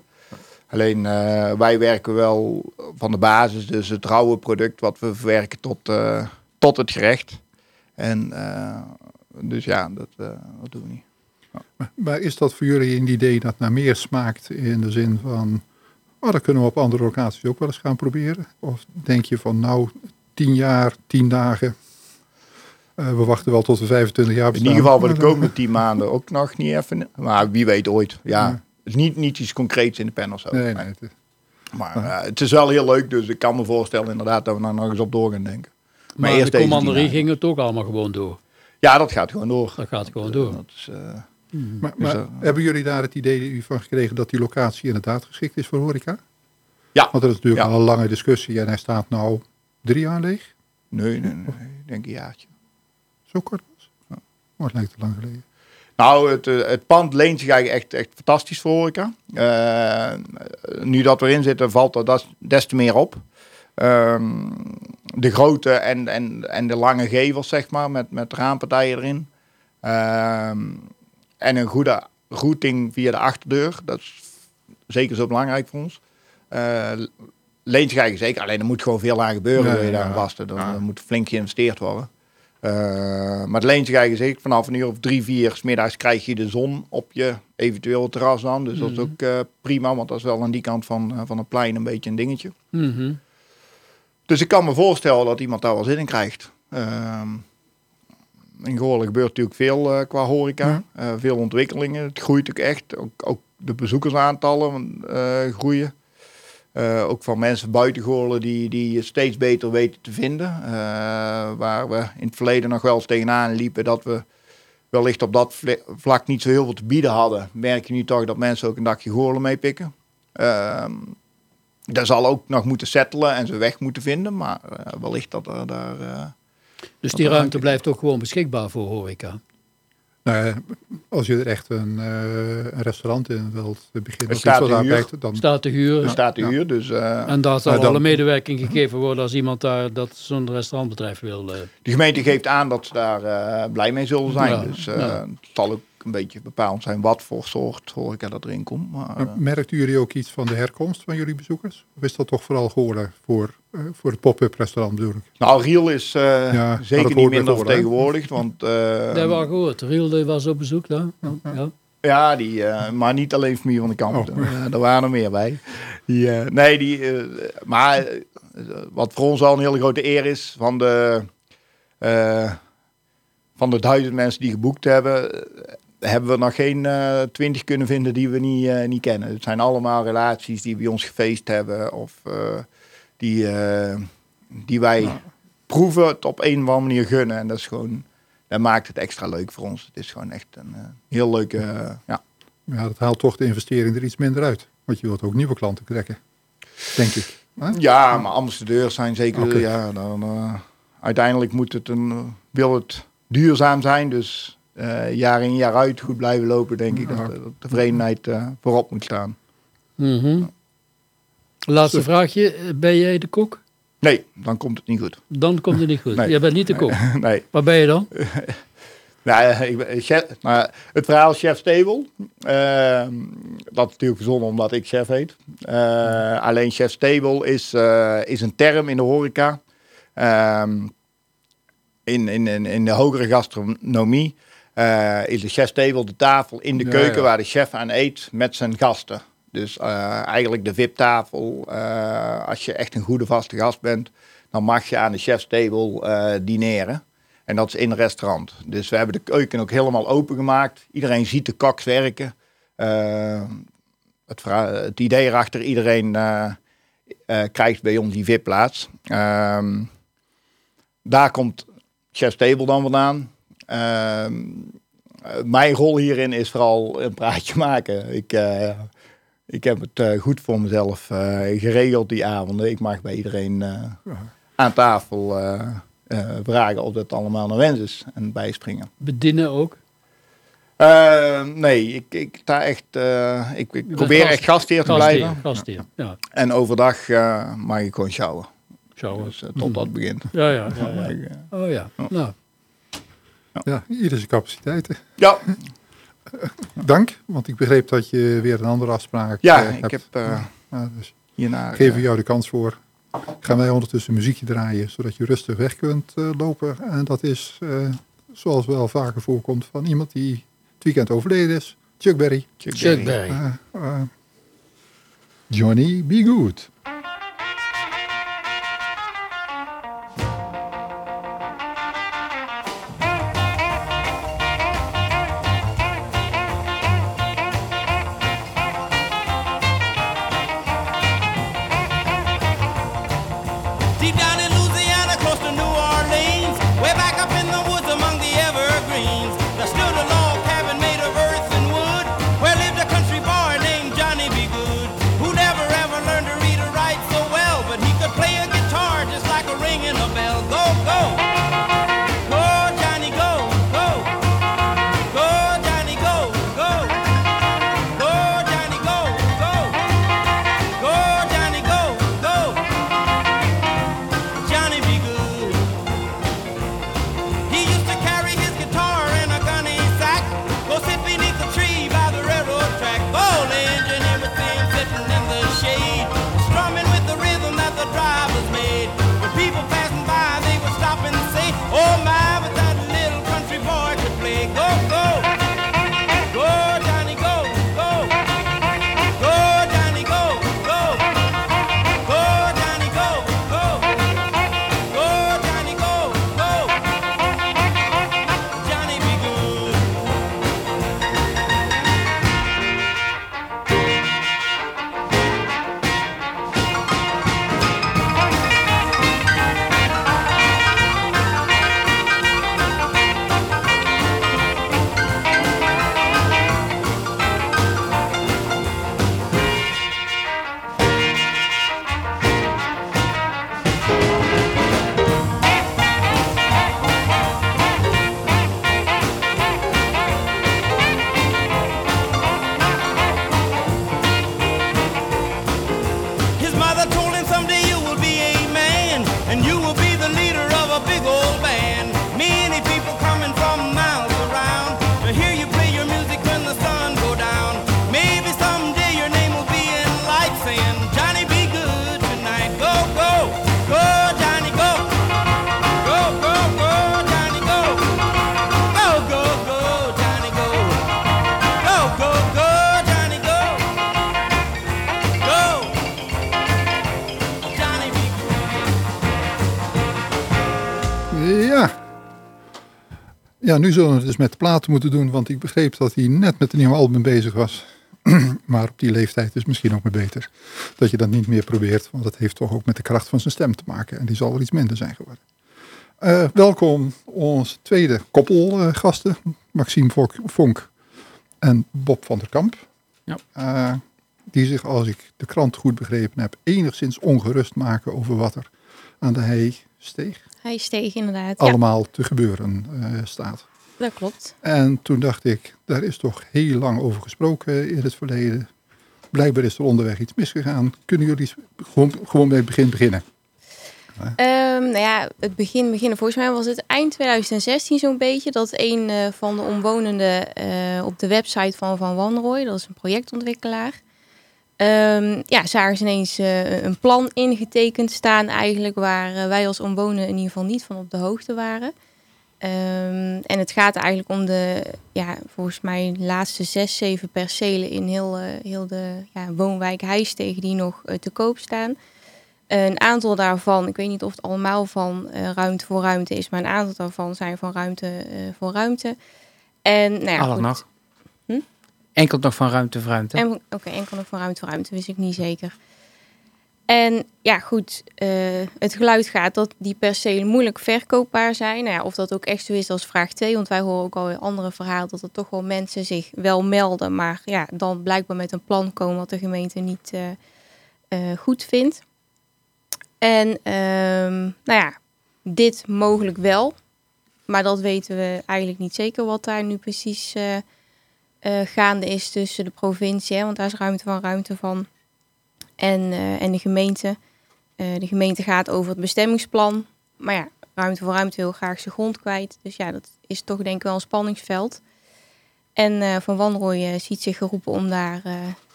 Alleen uh, wij werken wel van de basis, dus het rauwe product wat we verwerken tot, tot het gerecht. En dus ja, dat, dat doen we niet. Maar, is dat voor jullie een idee dat naar meer smaakt in de zin van... Oh, dat kunnen we op andere locaties ook wel eens gaan proberen? Of denk je van nou, tien jaar, tien dagen. Uh, we wachten wel tot we 25 jaar bestaan. In ieder geval voor de komende tien maanden ook nog niet even. Maar wie weet ooit. Ja, ja. Het is niet, niet iets concreets in de pen of zo. Nee, nee. Het is... Maar uh, het is wel heel leuk, dus ik kan me voorstellen inderdaad dat we daar nog eens op door gaan denken. Maar, maar eerst de commanderie ging het ook allemaal gewoon door? Ja, dat gaat gewoon door. Dat gaat gewoon door. Dat is, uh, hmm. Maar, maar dus, hebben jullie daar het idee van gekregen dat die locatie inderdaad geschikt is voor horeca? Ja. Want dat is natuurlijk ja. al een lange discussie en hij staat nou drie jaar leeg? Nee, nee, nee. Ik denk een jaartje. Zo kort was? Ja. Oh, het lijkt te lang geleden. Nou, het, het pand leent zich eigenlijk echt, echt fantastisch voor horeca. Uh, nu dat we erin zitten, valt dat des te meer op. Um, de grote en, en, en de lange gevels, zeg maar, met, met raampartijen erin. Um, en een goede routing via de achterdeur. Dat is zeker zo belangrijk voor ons. Uh, leent zich eigenlijk zeker. Alleen er moet gewoon veel aan gebeuren. Wil je daar vasten. Dan ja. moet flink geïnvesteerd worden. Uh, maar het leent zich eigenlijk zeker. Vanaf een uur of drie, vier smiddags krijg je de zon op je eventueel terras dan. Dus mm -hmm. dat is ook uh, prima. Want dat is wel aan die kant van, uh, van het plein een beetje een dingetje. Mm -hmm. Dus ik kan me voorstellen dat iemand daar wel zin in krijgt. in Goorlen gebeurt natuurlijk veel qua horeca. Ja. veel ontwikkelingen. Het groeit ook echt. Ook, ook de bezoekersaantallen groeien. Uh, ook van mensen buiten Goorlen die, die steeds beter weten te vinden. Uh, waar we in het verleden nog wel eens tegenaan liepen dat we wellicht op dat vlak niet zo heel veel te bieden hadden. Merk je nu toch dat mensen ook een dagje Goorlen meepikken. Uh, daar zal ook nog moeten settelen en ze weg moeten vinden. Maar uh, wellicht dat er daar... dus die ruimte blijft ook gewoon beschikbaar voor horeca? Nou, als je er echt een, uh, een restaurant in wilt beginnen, staat of huur. Dan staat de huur. Ja. staat de huur, dus... Uh, en daar zal dan- alle medewerking gegeven worden als iemand daar dat zo'n restaurantbedrijf wil. eh. de gemeente geeft aan dat ze daar eh, blij mee zullen zijn. Ja, dus eh, ja. het zal ook een beetje bepalend zijn wat voor soort horeca dat erin komt. Maar, Maar eh, merkten jullie ook iets van de herkomst van jullie bezoekers? Of is dat toch vooral Goorlen voor, eh, voor het pop-up restaurant bedoel ik? nou, Riel is eh, Ja, maar zeker niet minder vertegenwoordigd. Want eh, Dat hebben we al gehoord. Riel die was op bezoek daar. Ja. Ja, die, eh, maar niet alleen familie van de kamp. Oh. Er waren er meer bij. Die, nee, die, eh, maar wat voor ons al een hele grote eer is, van de, eh, van de duizend mensen die geboekt hebben, hebben we nog geen eh, twintig kunnen vinden die we niet, eh, niet kennen. Het zijn allemaal relaties die bij ons gefeest hebben of eh, die, die wij proeven het op een of andere manier gunnen. En dat is gewoon, dat maakt het extra leuk voor ons. Het is gewoon echt een heel leuke, ja. Ja, dat haalt toch de investering er iets minder uit. Want je wilt ook nieuwe klanten trekken, denk ik. Ja, maar ambassadeurs zijn zeker. Ja, dan, uiteindelijk moet het een, wil het duurzaam zijn. Dus eh, jaar in jaar uit goed blijven lopen, denk ik. Dat, dat tevredenheid eh, voorop moet staan. Mhm. Laatste vraagje. Ben jij de kok? Nee, dan komt het niet goed. Dan komt het niet goed. Nee. Jij bent niet de kok. nee. Waar ben je dan? Nou, ik ben chef, nou, het verhaal Chef Stable, ehm, dat is natuurlijk verzonnen omdat ik chef heet. Eh, alleen Chef Stable is, eh, is een term in de horeca. Ehm, in, in, in, in de hogere gastronomie eh, is de Chef de tafel in de Ja, keuken ja. waar de chef aan eet met zijn gasten. Dus eh, eigenlijk de VIP-tafel. eh, als je echt een goede vaste gast bent, dan mag je aan de Chef Table eh, dineren. En dat is in een restaurant. Dus we hebben de keuken ook helemaal opengemaakt. Iedereen ziet de koks werken. Het, het idee erachter, iedereen krijgt bij ons die VIP-plaats. Ehm, daar komt Chef Table dan vandaan. Ehm, eh, mijn rol hierin is vooral een praatje maken. Ik, eh, ik heb het eh, goed voor mezelf eh, geregeld die avonden. Ik mag bij iedereen eh, aan tafel eh, eh, vragen of dat allemaal naar wens is en bijspringen. Bedienen ook? Eh, nee, ik, ik sta echt. eh, ik, ik probeer gast- echt gastheer te Gastheer. blijven. Gastheer. Ja. En overdag eh, mag ik gewoon sjouwen. Shower. Dus tot dat begint. Ja, ja, ja. Maar ja. ik, Oh ja. Nou, Ja, ieder zijn capaciteiten. ja, Dank, want ik begreep dat je weer een andere afspraak ja, eh, ik hebt. heb eh, Ja, dus hierna. geven we eh, jou de kans voor. Gaan wij ondertussen muziekje draaien, zodat je rustig weg kunt lopen. En dat is, eh, zoals wel vaker voorkomt, van iemand die het weekend overleden is. Chuck Berry. Chuck Chuck Berry. Berry. Johnny Be Good. Ja, nu zullen we het dus met de platen moeten doen, want ik begreep dat hij net met een nieuw album bezig was. maar op die leeftijd is misschien ook maar beter dat je dat niet meer probeert, want dat heeft toch ook met de kracht van zijn stem te maken. En die zal wel iets minder zijn geworden. Eh, welkom ons tweede koppel eh, gasten, Maxime Vonk, en Bob van der Kamp. Ja. Eh, die zich, als ik de krant goed begrepen heb, enigszins ongerust maken over wat er aan de Heijsteeg Hij steeg inderdaad. Ja, allemaal te gebeuren eh, staat. dat klopt. En toen dacht ik, daar is toch heel lang over gesproken in het verleden. Blijkbaar is er onderweg iets misgegaan. Kunnen jullie gewoon, gewoon bij het begin beginnen? Ehm, nou ja, het begin beginnen. Volgens mij was het eind 2016 zo'n beetje dat een eh, van de omwonenden eh, op de website van Van Wanrooy, dat is een projectontwikkelaar, ehm, ja, zagen ze ineens eh, een plan ingetekend staan eigenlijk waar eh, wij als omwonenden in ieder geval niet van op de hoogte waren. Ehm, en het gaat eigenlijk om de, ja, volgens mij laatste zes, zeven percelen in heel, eh, heel de ja, woonwijk Heijstegen die nog te koop staan. Een aantal daarvan, ik weet niet of het allemaal van ruimte voor ruimte is, maar een aantal daarvan zijn van ruimte voor ruimte. En nou ja, Alle goed. nog. Hm? Enkel nog van ruimte voor ruimte. Oké, enkel nog van ruimte voor ruimte, wist ik niet zeker. En ja, goed, eh, het geluid gaat dat die percelen moeilijk verkoopbaar zijn. Nou ja, of dat ook echt zo is, is vraag 2. Want wij horen ook al in andere verhalen dat er toch wel mensen zich wel melden. Maar ja, dan blijkbaar met een plan komen wat de gemeente niet eh, eh, goed vindt. En ehm, nou ja, dit mogelijk wel. Maar dat weten we eigenlijk niet zeker wat daar nu precies eh, gaande is tussen de provincie. Hè, want daar is ruimte van ruimte van. En, eh, en de gemeente. Eh, de gemeente gaat over het bestemmingsplan. Maar ja, ruimte voor ruimte wil graag zijn grond kwijt. Dus ja, dat is toch denk ik wel een spanningsveld. En Van Wanrooy ziet zich geroepen om daar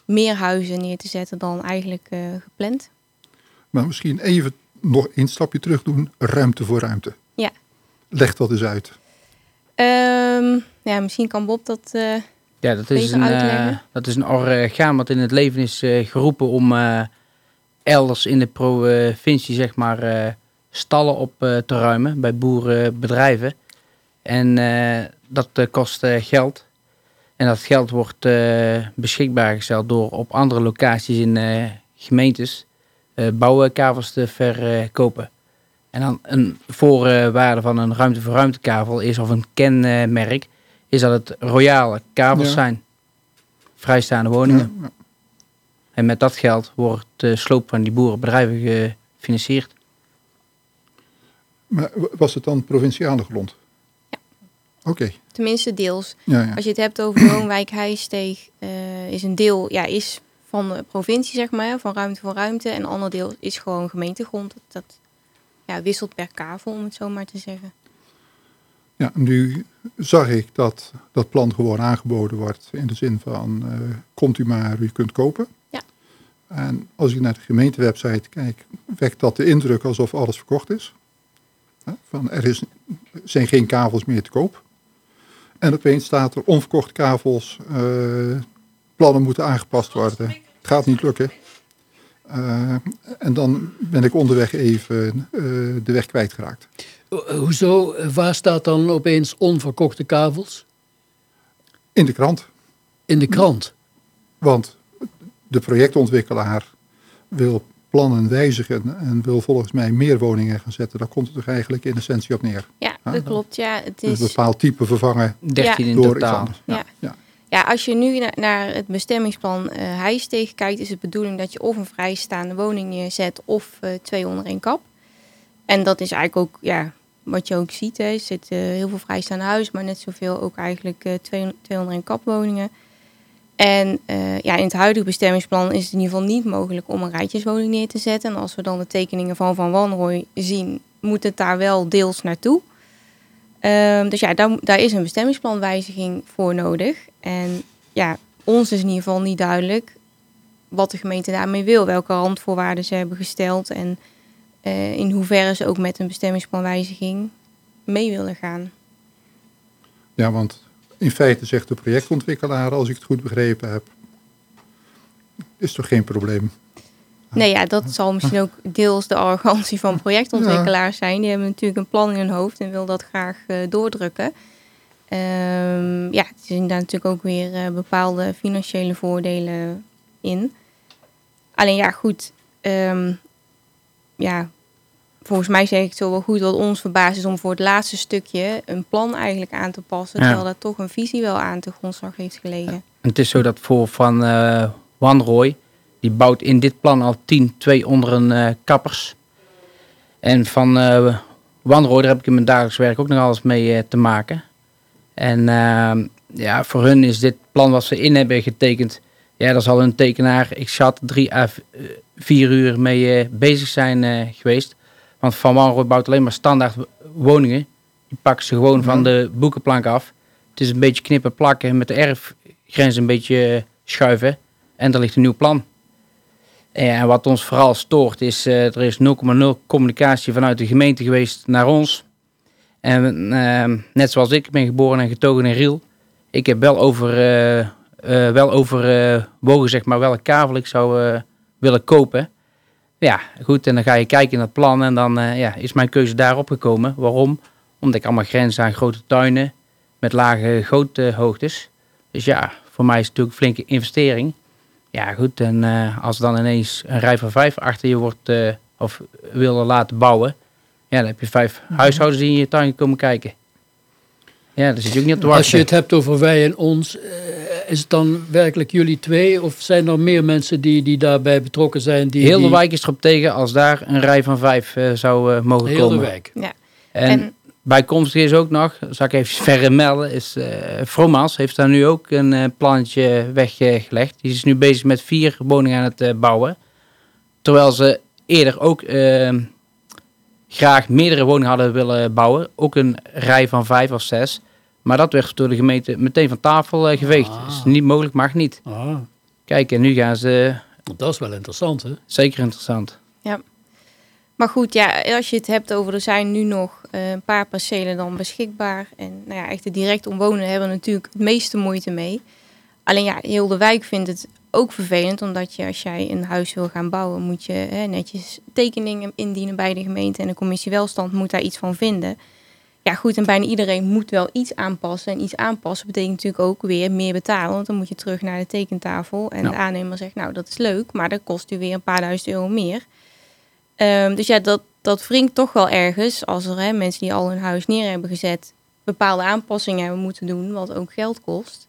meer huizen neer te zetten dan eigenlijk gepland. Maar misschien even nog een stapje terug doen. Ruimte voor ruimte. Ja. Leg dat eens uit. Ehm, ja, misschien kan Bob dat... Ja, dat is, een, eh, dat is een orgaan wat in het leven is eh, geroepen om eh, elders in de provincie zeg maar stallen op te ruimen bij boerenbedrijven. En dat kost geld. En dat geld wordt beschikbaar gesteld door op andere locaties in gemeentes bouwkavels te verkopen. En dan een voorwaarde van een ruimte voor ruimtekavel is, of een kenmerk, is dat het royale kavels Ja. zijn. Vrijstaande woningen. Ja, ja. En met dat geld wordt de sloop van die boerenbedrijven gefinancierd. Maar was het dan provinciale grond? Ja. Oké. tenminste deels. Ja, ja. Als je het hebt over woonwijk Heijsteeg, eh is een deel ja, is van de provincie, zeg maar, van ruimte voor ruimte. En een ander deel is gewoon gemeentegrond. Dat, dat ja, wisselt per kavel, om het zo maar te zeggen. Ja, nu zag ik dat dat plan gewoon aangeboden wordt in de zin van eh, komt u maar, u kunt kopen. Ja. En als ik naar de gemeentewebsite kijk, wekt dat de indruk alsof alles verkocht is. Van er is, zijn geen kavels meer te koop. En opeens staat er onverkochte kavels, eh, plannen moeten aangepast worden. Het gaat niet lukken. Eh, en dan ben ik onderweg even eh, de weg kwijtgeraakt. Ho- Hoezo? Eh, Waar staat dan opeens onverkochte kavels? In de krant. In de krant. Want de projectontwikkelaar wil plannen wijzigen en wil volgens mij meer woningen gaan zetten. Daar komt het toch eigenlijk in essentie op neer. Ja, dat klopt. Ja, het Dus een is, bepaald type vervangen 13 in door iets totaal. anders. Ja. Ja. Ja. als je nu na- naar het bestemmingsplan eh Heijsteeg kijkt, is het bedoeling dat je of een vrijstaande woning neerzet of eh, twee onder één kap. En dat is eigenlijk ook, ja, wat je ook ziet. Hè. Er zitten heel veel vrijstaande huizen, maar net zoveel ook eigenlijk eh, twee, twee onder één kap woningen. En eh, ja, in het huidige bestemmingsplan is het in ieder geval niet mogelijk om een rijtjeswoning neer te zetten. En als we dan de tekeningen van Van Wanrooy zien, moet het daar wel deels naartoe. Ehm, dus ja, daar, daar is een bestemmingsplanwijziging voor nodig. En ja, ons is in ieder geval niet duidelijk wat de gemeente daarmee wil. Welke randvoorwaarden ze hebben gesteld en eh, in hoeverre ze ook met een bestemmingsplanwijziging mee willen gaan. ja, want in feite zegt de projectontwikkelaar, als ik het goed begrepen heb, is toch geen probleem. Nee, ja, dat zal misschien ook deels de arrogantie van projectontwikkelaars zijn. Die hebben natuurlijk een plan in hun hoofd en wil dat graag eh, doordrukken. Ehm, ja, er zijn daar natuurlijk ook weer eh, bepaalde financiële voordelen in. Alleen ja, goed. ehm, ja, volgens mij zeg ik het zo wel goed. Wat ons verbaast is om voor het laatste stukje een plan eigenlijk aan te passen. Ja. Terwijl daar toch een visie wel aan de grondslag heeft gelegen. En het is zo dat voor Van eh Wanrooy, die bouwt in dit plan al 10, twee onder een eh, kappers. En van eh Wanrooy, daar heb ik in mijn dagelijks werk ook nog alles mee te maken. En ehm, ja, voor hun is dit plan wat ze in hebben getekend, ja, daar zal een tekenaar, ik schat, drie à eh, vier uur mee eh, bezig zijn eh, geweest. Want Van Wanrooy bouwt alleen maar standaard woningen. Die pakken ze gewoon van de boekenplank af. Het is een beetje knippen plakken met de erfgrens een beetje schuiven. En er ligt een nieuw plan. En wat ons vooral stoort is, er is 0,0 communicatie vanuit de gemeente geweest naar ons. En ehm, net zoals ik, ben geboren en getogen in Riel. Ik heb wel over, eh, eh, wel overwogen, zeg maar, welke kavel ik zou eh, willen kopen. Ja, goed, en dan ga je kijken in dat plan en dan eh, ja, is mijn keuze daarop gekomen. Waarom? Omdat ik allemaal grenzen aan grote tuinen met lage goothoogtes. Dus ja, voor mij is het natuurlijk een flinke investering. Ja, goed. En eh, als dan ineens een rij van vijf achter je wordt eh, of willen laten bouwen, ja, dan heb je vijf huishoudens die in je tuin komen kijken. Ja, daar zit je ook niet op te wachten. Als je het hebt over wij en ons, eh, is het dan werkelijk jullie twee? Of zijn er meer mensen die, die daarbij betrokken zijn? Die, Heel de die- wijk is erop tegen als daar een rij van vijf eh, zou eh, mogen Heel komen. de wijk. Ja. En, En- bijkomstig is ook nog, zal ik even verder melden, is eh Fromas heeft daar nu ook een plannetje weggelegd. Die is nu bezig met vier woningen aan het eh, bouwen. Terwijl ze eerder ook eh, graag meerdere woningen hadden willen bouwen. Ook een rij van vijf of zes. Maar dat werd door de gemeente meteen van tafel eh, geveegd. Ah. Is niet mogelijk, mag niet. Ah, Kijk, en nu gaan ze dat is wel interessant, hè? zeker interessant. Maar goed, ja, als je het hebt over er zijn nu nog eh, een paar percelen dan beschikbaar. En nou ja, echt de direct omwonen hebben natuurlijk het meeste moeite mee. Alleen ja, heel de wijk vindt het ook vervelend. Omdat je als jij een huis wil gaan bouwen, moet je hè, netjes tekeningen indienen bij de gemeente. En de commissie welstand moet daar iets van vinden. Ja goed, en bijna iedereen moet wel iets aanpassen. En iets aanpassen betekent natuurlijk ook weer meer betalen. Want dan moet je terug naar de tekentafel. En Ja. de aannemer zegt, nou dat is leuk, maar dat kost u weer een paar duizend euro meer. Ehm, dus ja, dat, dat wringt toch wel ergens als er hè, mensen die al hun huis neer hebben gezet, bepaalde aanpassingen hebben moeten doen, wat ook geld kost.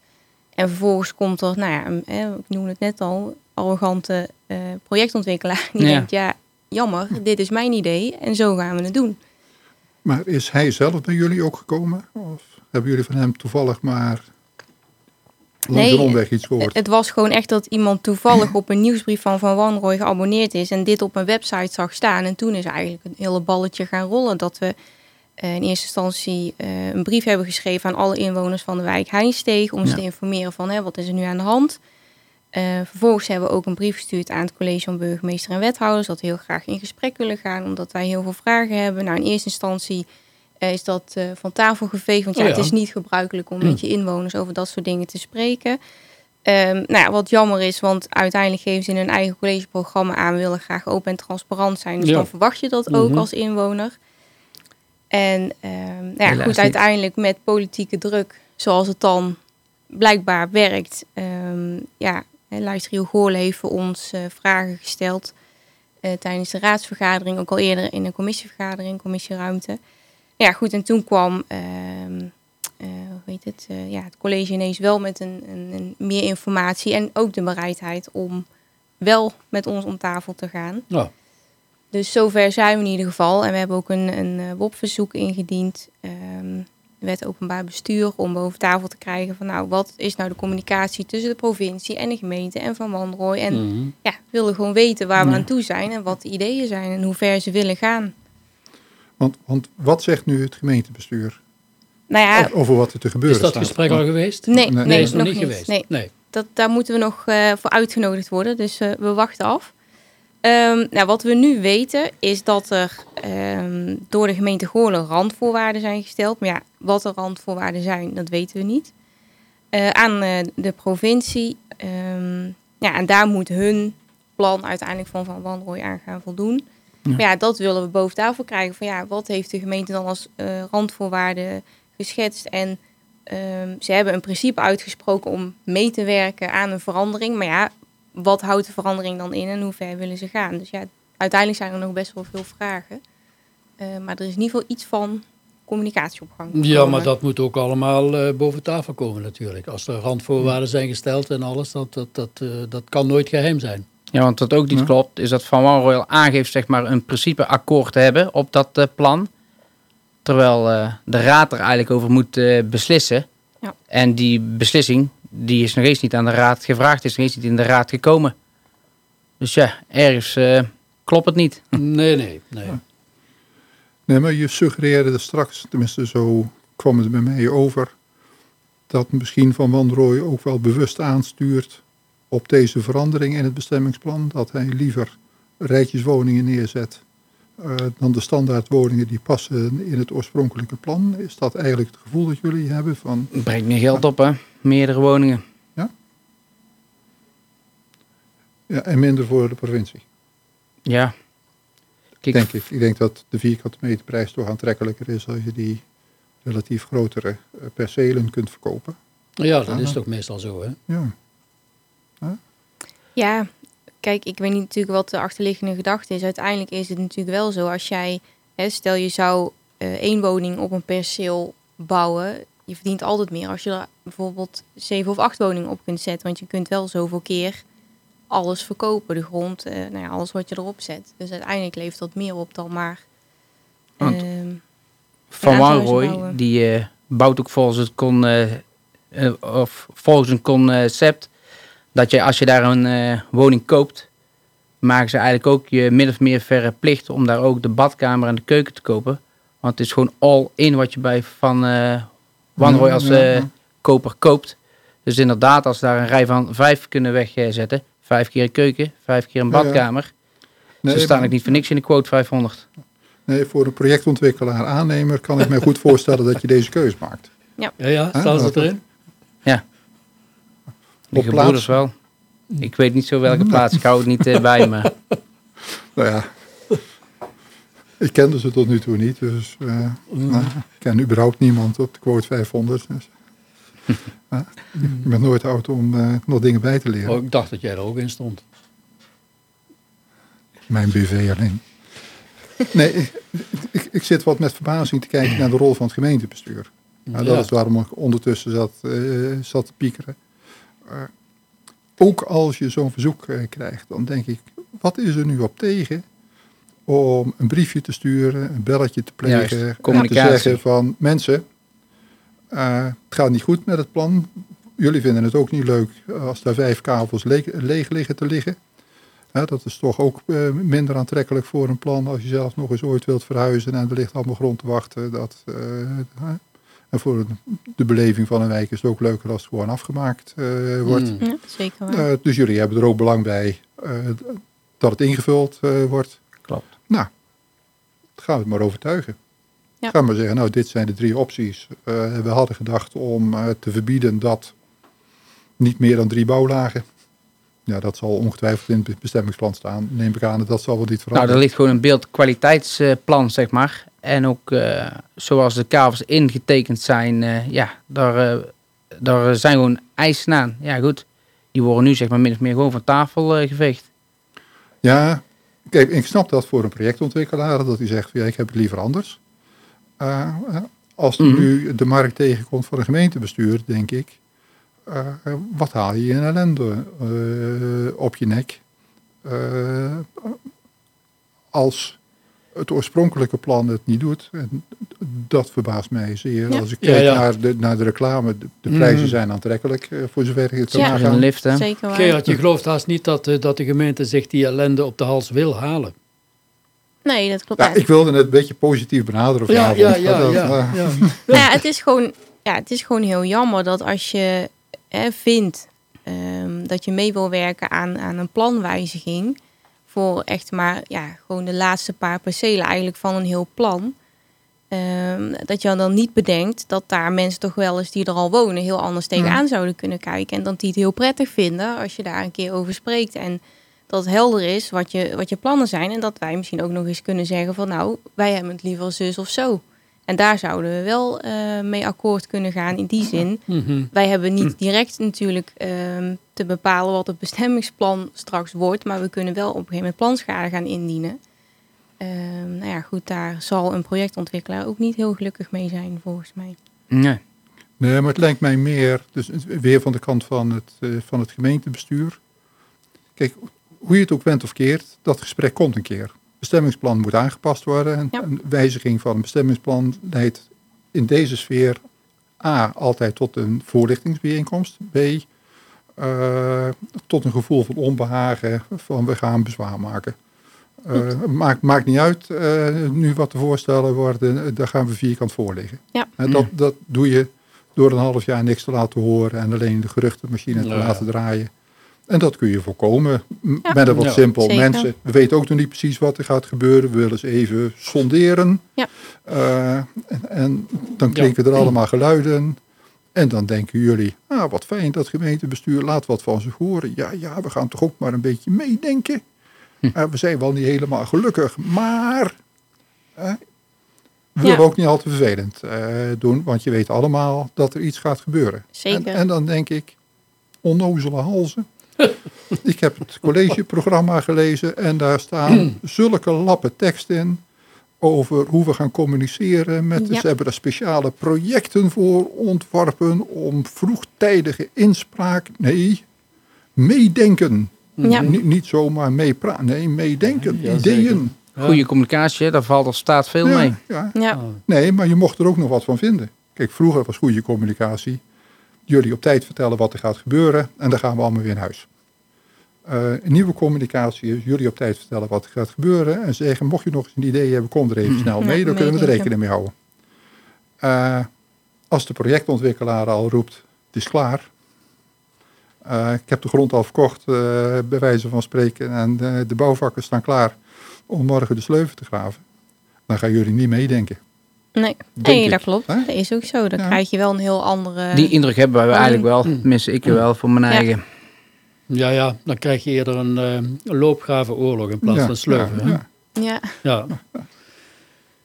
En vervolgens komt er, nou ja, een, ik noemde het net al, arrogante eh, projectontwikkelaar die Ja. denkt, ja, jammer, dit is mijn idee en zo gaan we het doen. Maar is hij zelf bij jullie ook gekomen? Of hebben jullie van hem toevallig maar langs Nee, omweg iets gehoord? Het was gewoon echt dat iemand toevallig op een nieuwsbrief van Van Wanrooy geabonneerd is en dit op een website zag staan. En toen is eigenlijk een hele balletje gaan rollen dat we in eerste instantie eh, een brief hebben geschreven aan alle inwoners van de wijk Heinsteeg om ze te informeren van hè, wat is er nu aan de hand. Eh, vervolgens hebben we ook een brief gestuurd aan het college van burgemeester en wethouders dat we heel graag in gesprek willen gaan omdat wij heel veel vragen hebben. Nou, in eerste instantie eh, is dat eh, van tafel geveegd, want ja, Oh ja. het is niet gebruikelijk om met je inwoners over dat soort dingen te spreken. Ehm, nou ja, wat jammer is, want uiteindelijk geven ze in hun eigen collegeprogramma aan, willen graag open en transparant zijn. Dus Ja. dan verwacht je dat ook Mhm. als inwoner. En ehm, nou ja, goed, uiteindelijk met politieke druk, zoals het dan blijkbaar werkt. ehm ja, hè, Luisterriel Goorle heeft voor ons eh, vragen gesteld eh, tijdens de raadsvergadering, ook al eerder in een commissievergadering, commissieruimte. Ja, goed, en toen kwam ehm, eh, hoe heet het, ja, het college ineens wel met een, een, een meer informatie en ook de bereidheid om wel met ons om tafel te gaan. Ja. Dus zover zijn we in ieder geval. En we hebben ook een, een eh, WOP-verzoek ingediend. ehm, wet openbaar bestuur om boven tafel te krijgen van nou, wat is nou de communicatie tussen de provincie en de gemeente en Van Wanrooy. En Mhm. ja, we willen gewoon weten waar we Ja. aan toe zijn en wat de ideeën zijn en hoe ver ze willen gaan. Want, want wat zegt nu het gemeentebestuur Nou ja, over wat er te gebeuren Is dat staat? gesprek al geweest? nee, Nee, nee, Nee, is nog, nog niet geweest. Nee. nee. dat, daar moeten we nog eh, voor uitgenodigd worden. Dus eh, we wachten af. Ehm, nou, wat we nu weten is dat er ehm, door de gemeente Goorlen randvoorwaarden zijn gesteld. Maar ja, wat de randvoorwaarden zijn, dat weten we niet. Eh, aan eh, de provincie. ehm, ja, en daar moet hun plan uiteindelijk van Van Wanrooy aan gaan voldoen. Maar ja, dat willen we boven tafel krijgen. Van ja, wat heeft de gemeente dan als eh, randvoorwaarden geschetst? En ze hebben een principe uitgesproken om mee te werken aan een verandering. Maar ja, wat houdt de verandering dan in en hoe ver willen ze gaan? Dus ja, uiteindelijk zijn er nog best wel veel vragen. Eh, maar er is in ieder geval iets van communicatie op gang. Ja, maar dat moet ook allemaal eh, boven tafel komen natuurlijk. Als er randvoorwaarden zijn gesteld en alles, dat, dat, dat, eh, dat kan nooit geheim zijn. Ja, want wat ook niet Ja. klopt, is dat Van Wanrooy aangeeft zeg maar, een principe akkoord te hebben op dat eh, plan. Terwijl eh, de raad er eigenlijk over moet eh, beslissen. Ja. En die beslissing die is nog eens niet aan de raad gevraagd, is nog eens niet in de raad gekomen. Dus ja, ergens eh, klopt het niet. Nee, nee, nee. Nee, maar je suggereerde er straks, tenminste zo kwam het bij mij over, dat misschien Van Wanrooy ook wel bewust aanstuurt op deze verandering in het bestemmingsplan. Dat hij liever rijtjeswoningen neerzet eh, dan de standaardwoningen die passen in het oorspronkelijke plan. Is dat eigenlijk het gevoel dat jullie hebben van, Het brengt meer geld op, hè? Meerdere woningen. ja, en minder voor de provincie? Ja. Kijk, Denk ik. Ik denk dat de vierkante meterprijs toch aantrekkelijker is als je die relatief grotere eh, percelen kunt verkopen. Ja, dat is toch meestal zo, hè? Ja. Ja, kijk, ik weet niet natuurlijk wat de achterliggende gedachte is. Uiteindelijk is het natuurlijk wel zo, als jij, hè, stel je zou eh, één woning op een perceel bouwen, je verdient altijd meer als je er bijvoorbeeld zeven of acht woningen op kunt zetten. Want je kunt wel zoveel keer alles verkopen, de grond, eh, nou ja, alles wat je erop zet. Dus uiteindelijk levert dat meer op dan maar... Want- ehm, Van Wanrooy, die eh, bouwt ook volgens het con, eh, of volgens een concept dat je als je daar een eh, woning koopt, maken ze eigenlijk ook je min of meer verplicht om daar ook de badkamer en de keuken te kopen. Want het is gewoon all in wat je bij Van eh Wanrooy Ja, als ja, eh, ja. koper koopt. Dus inderdaad, als ze daar een rij van vijf kunnen wegzetten, vijf keer een keuken, vijf keer een Ja, ja. badkamer, Nee, ze staan ook niet voor niks in de quote 500. Nee, voor een projectontwikkelaar, aannemer, kan ik me goed voorstellen dat je deze keus maakt. Ja, ja, Hè, staan ze erin? De Op gebroeders wel. Ik weet niet zo welke plaats, ik hou het niet eh, bij me. Nou ja, ik kende ze tot nu toe niet, dus eh, nou, ik ken überhaupt niemand op de quote 500. Dus, ik ben nooit oud om eh, nog dingen bij te leren. Oh, ik dacht dat jij er ook in stond. Mijn BV alleen. Nee, ik, ik, ik zit wat met verbazing te kijken naar de rol van het gemeentebestuur. Nou, dat Ja. is waarom ik ondertussen zat, eh, zat te piekeren. Ook als je zo'n verzoek eh, krijgt, dan denk ik, wat is er nu op tegen om een briefje te sturen, een belletje te plegen Juist, en te zeggen van mensen, eh, het gaat niet goed met het plan. Jullie vinden het ook niet leuk als daar vijf kavels leeg, leeg liggen te liggen. Dat is toch ook eh, minder aantrekkelijk voor een plan als je zelf nog eens ooit wilt verhuizen en er ligt allemaal grond te wachten. Dat. En voor de beleving van een wijk is het ook leuker als het gewoon afgemaakt eh, wordt. Mm. ja, zeker waar. Eh, dus jullie hebben er ook belang bij eh, dat het ingevuld eh, wordt. Klopt. Nou, gaan we het maar overtuigen. Ja. Gaan we zeggen, nou dit zijn de drie opties. Eh, we hadden gedacht om eh, te verbieden dat niet meer dan drie bouwlagen. Ja, dat zal ongetwijfeld in het bestemmingsplan staan. Neem ik aan dat dat zal wel niet Nou, veranderen. er ligt gewoon een beeldkwaliteitsplan, zeg maar. En ook eh, zoals de kavels ingetekend zijn, eh, ja, daar, eh, daar zijn gewoon eisen aan. Ja, goed. Die worden nu zeg maar min of meer gewoon van tafel geveegd. Ja, kijk, ik snap dat voor een projectontwikkelaar, dat hij zegt, ja, ik heb het liever anders. Als Mhm. nu de markt tegenkomt van een gemeentebestuur, denk ik, wat haal je in ellende op je nek? Als het oorspronkelijke plan het niet doet, en dat verbaast mij zeer. Ja. Als ik kijk ja. Naar, de, naar de reclame, de, de Mhm. prijzen zijn aantrekkelijk eh, voor zover ik het kan Ja. Is nagaan. een lift, hè. Zeker waar. Gerard, je gelooft haast niet dat, eh, dat de gemeente zich die ellende op de hals wil halen. Nee, dat klopt. Ja, Ja, ik wilde het een beetje positief benaderen Ja, vanavond. ja, ja. Dat, ja, ja. Nou ja, het is gewoon, ja, het is gewoon heel jammer dat als je hè, vindt ehm, dat je mee wil werken aan, aan een planwijziging voor echt maar ja, gewoon de laatste paar percelen eigenlijk van een heel plan. ehm, dat je dan niet bedenkt dat daar mensen toch wel eens die er al wonen heel anders tegenaan zouden kunnen kijken. En dat die het heel prettig vinden als je daar een keer over spreekt. En dat het helder is wat je, wat je plannen zijn. En dat wij misschien ook nog eens kunnen zeggen van nou, wij hebben het liever zus of zo. En daar zouden we wel eh, mee akkoord kunnen gaan in die zin. Mhm. Wij hebben niet direct natuurlijk ehm, te bepalen wat het bestemmingsplan straks wordt. Maar we kunnen wel op een gegeven moment planschade gaan indienen. Ehm, nou ja, goed, daar zal een projectontwikkelaar ook niet heel gelukkig mee zijn volgens mij. Nee. Nee, maar het lijkt mij meer, dus weer van de kant van het, eh, van het gemeentebestuur. Kijk, hoe je het ook went of keert, dat gesprek komt een keer. Bestemmingsplan moet aangepast worden. En Ja. Een wijziging van een bestemmingsplan leidt in deze sfeer A. altijd tot een voorlichtingsbijeenkomst. B. eh, tot een gevoel van onbehagen van we gaan bezwaar maken. Eh, maakt, maakt niet uit eh, nu wat de voorstellen worden, daar gaan we vierkant voor liggen. Ja. En dat, dat doe je door een half jaar niks te laten horen en alleen de geruchtenmachine te Ja. laten draaien. En dat kun je voorkomen Ja. met een wat Ja. simpel. Zeker. Mensen, we weten ook nog niet precies wat er gaat gebeuren. We willen eens even sonderen. Ja. Eh, en, en dan klinken er allemaal geluiden. En dan denken jullie, ah, wat fijn dat gemeentebestuur laat wat van zich horen. Ja, ja, we gaan toch ook maar een beetje meedenken. Eh, we zijn wel niet helemaal gelukkig, maar eh, we willen Ja. ook niet al te vervelend eh, doen. Want je weet allemaal dat er iets gaat gebeuren. Zeker. En, en dan denk ik, onnozele halzen. ik heb het collegeprogramma gelezen en daar staan zulke lappen tekst in over hoe we gaan communiceren. Met, Ja. Ze hebben er speciale projecten voor ontworpen om vroegtijdige inspraak. Nee, meedenken. Ja. Niet, niet zomaar meepraten, nee, meedenken, Ja, ideeën. Goede communicatie, daar valt als staat veel Ja, mee. ja. Ja, Ah. Nee, maar je mocht er ook nog wat van vinden. Kijk, vroeger was goede communicatie. Jullie op tijd vertellen wat er gaat gebeuren en dan gaan we allemaal weer naar huis. Eh, een nieuwe communicatie is jullie op tijd vertellen wat er gaat gebeuren en zeggen, mocht je nog eens een idee hebben, kom er even snel mee, dan kunnen we er rekening mee houden. Eh, als de projectontwikkelaar al roept, het is klaar. Eh, ik heb de grond al verkocht, eh, bij wijze van spreken, en eh, de bouwvakkers staan klaar om morgen de sleuven te graven. Dan gaan jullie niet meedenken. nee, nee dat klopt. Dat is ook zo. Dan Ja. krijg je wel een heel andere... Die indruk hebben wij Oh, eigenlijk wel. Mm. Tenminste, ik wel voor mijn Ja. eigen. Ja, ja, dan krijg je eerder een eh, loopgravenoorlog in plaats Ja, van sleuven. ja, hè? ja. Ja, Ja.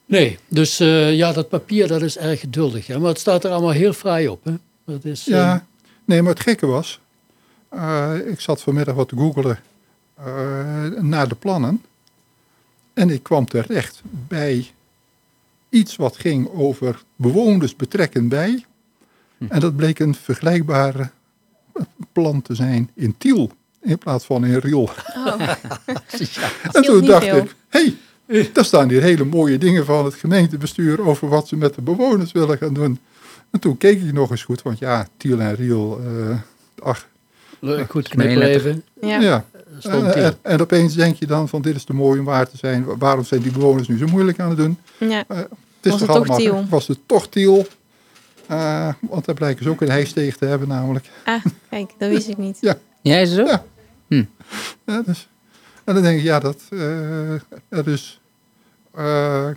Nee, dus eh, ja, dat papier dat is erg geduldig. Hè? Maar het staat er allemaal heel fraai op. Hè? Dat is, eh, Ja, nee, maar het gekke was, eh, ik zat vanmiddag wat te googelen eh, naar de plannen. En ik kwam terecht bij iets wat ging over bewoners betrekken bij. En dat bleek een vergelijkbare plan te zijn in Tiel in plaats van in Riel. oh. En toen dacht veel. ik, hé, hey, daar staan hier hele mooie dingen van het gemeentebestuur over wat ze met de bewoners willen gaan doen. En toen keek ik nog eens goed, want ja, Tiel en Riel, eh, ach, leuk, goed Nee, knippen letter. even. ja. ja. En, Tiel. en, en opeens denk je dan van dit is te mooi om waar te zijn. Waarom zijn die bewoners nu zo moeilijk aan het doen? ja. Eh, het is Was het toch toch allemaal, Tiel? Was het toch Tiel? Eh, want daar blijken ze ook een hijsteeg te hebben namelijk. Ah, kijk, dat wist ik niet. Jij is het zo? Ja. Ja, dus, en dan denk ik, ja, dat, eh, dat is... eh,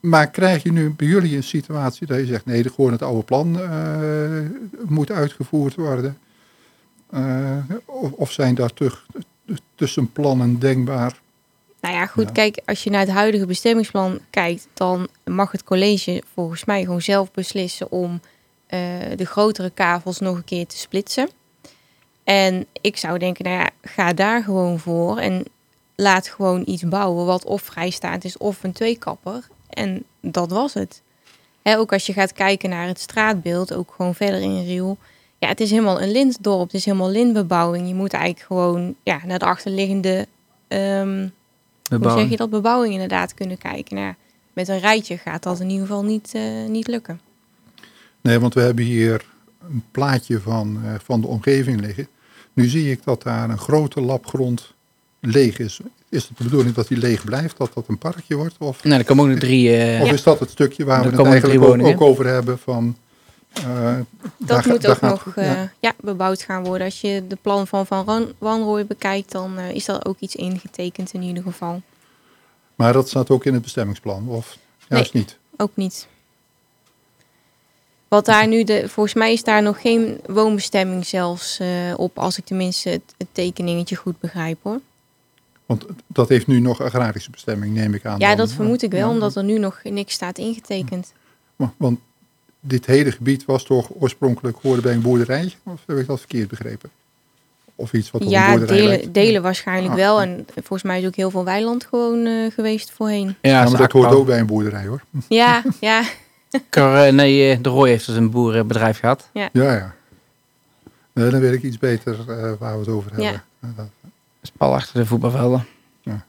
maar krijg je nu bij jullie een situatie dat je zegt, nee, de- gewoon het oude plan eh, moet uitgevoerd worden? Eh, of, of zijn daar terug, tussen plannen denkbaar? Nou ja, goed, Ja. kijk, als je naar het huidige bestemmingsplan kijkt, dan mag het college volgens mij gewoon zelf beslissen om eh, de grotere kavels nog een keer te splitsen. En ik zou denken, nou ja, ga daar gewoon voor en laat gewoon iets bouwen wat of vrijstaand is of een tweekapper. En dat was het. Hè, ook als je gaat kijken naar het straatbeeld, ook gewoon verder in Riel. Ja, het is helemaal een lintdorp, het is helemaal lintbebouwing. Je moet eigenlijk gewoon ja, naar de achterliggende hoe Bebouwing. zeg je dat, bebouwing inderdaad kunnen kijken. Nou, met een rijtje gaat dat in ieder geval niet, eh, niet lukken. Nee, want we hebben hier een plaatje van, eh, van de omgeving liggen. Nu zie ik dat daar een grote lap grond leeg is. Is het de bedoeling dat die leeg blijft, dat dat een parkje wordt? Of, Nou, er komen ook nog drie. eh, of Ja. is dat het stukje waar we het eigenlijk ook, ook over hebben van... eh, Dat moet daar ook gaat- nog eh, ja. ja. bebouwd gaan worden. Als je de plan van Van Wanrooy bekijkt, dan eh, is daar ook iets ingetekend in ieder geval. Maar dat staat ook in het bestemmingsplan, of juist niet? Ook niet. Wat daar nu, de, volgens mij is daar nog geen woonbestemming zelfs op, als ik tenminste het, het tekeningetje goed begrijp hoor. Want dat heeft nu nog agrarische bestemming, neem ik aan. Ja, dan. dat vermoed ik wel, Ja. omdat er nu nog niks staat ingetekend. Want dit hele gebied was toch oorspronkelijk hoorde bij een boerderij? Of heb ik dat verkeerd begrepen? Of iets wat op een Ja, boerderij delen, lijkt? delen waarschijnlijk Ah, wel. ah. En volgens mij is ook heel veel weiland gewoon eh, geweest voorheen. ja, maar dat hoort ook bij een boerderij hoor. Ja, ja, Kar- eh, nee, eh, de Roy heeft dus een boerenbedrijf gehad. Ja, ja. Nee, dan weet ik iets beter eh, waar we het over hebben. Ja. Dat- is pal achter de voetbalvelden. Ja.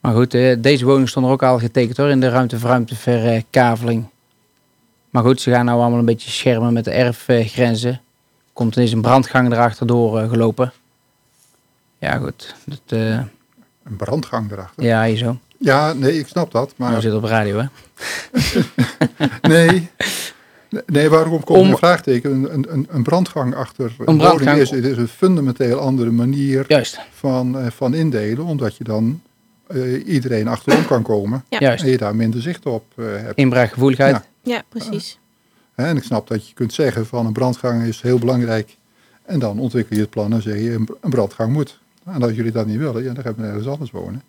Maar goed, deze woning stond er ook al getekend hoor, in de ruimte voor ruimteverkaveling. Maar goed, ze gaan nou allemaal een beetje schermen met de erfgrenzen. Komt ineens een brandgang erachterdoor eh, gelopen. Ja goed, dat, eh, Een brandgang erachter. ja hier zo. Ja, nee, ik snap dat. Maar we Maar zitten op radio hè. nee. Nee, waarom komt Om- een vraagteken? Een, een- een, een brandgang achter een, brandgang- woning is, het is een fundamenteel andere manier Juist, van, eh, van indelen. Omdat je dan eh, iedereen achterom kan komen. Ja. juist. En je daar minder zicht op eh, hebt. Inbraakgevoeligheid. Ja. Ja, precies. Hè, En ik snap dat je kunt zeggen van een brandgang is heel belangrijk. En dan ontwikkel je het plan en zeg je een brandgang moet. En als jullie dat niet willen, ja, dan gaan we ergens anders wonen.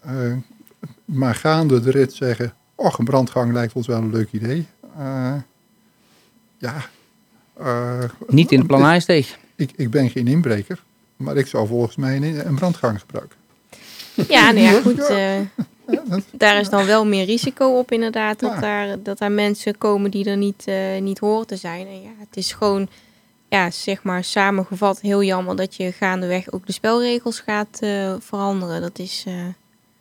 Eh, maar gaande de rit zeggen, och, een brandgang lijkt ons wel een leuk idee. Eh, ja. eh, Niet in de plan Heijsteeg. ik, ik ben geen inbreker, maar ik zou volgens mij een, een brandgang gebruiken. Ja, nou ja, goed. eh, dat- daar is dan wel meer risico op inderdaad. Dat, daar, dat daar mensen komen die er niet, eh, niet horen te zijn. En ja, het is gewoon, ja, zeg maar samengevat heel jammer dat je gaandeweg ook de spelregels gaat eh, veranderen. Dat is, eh,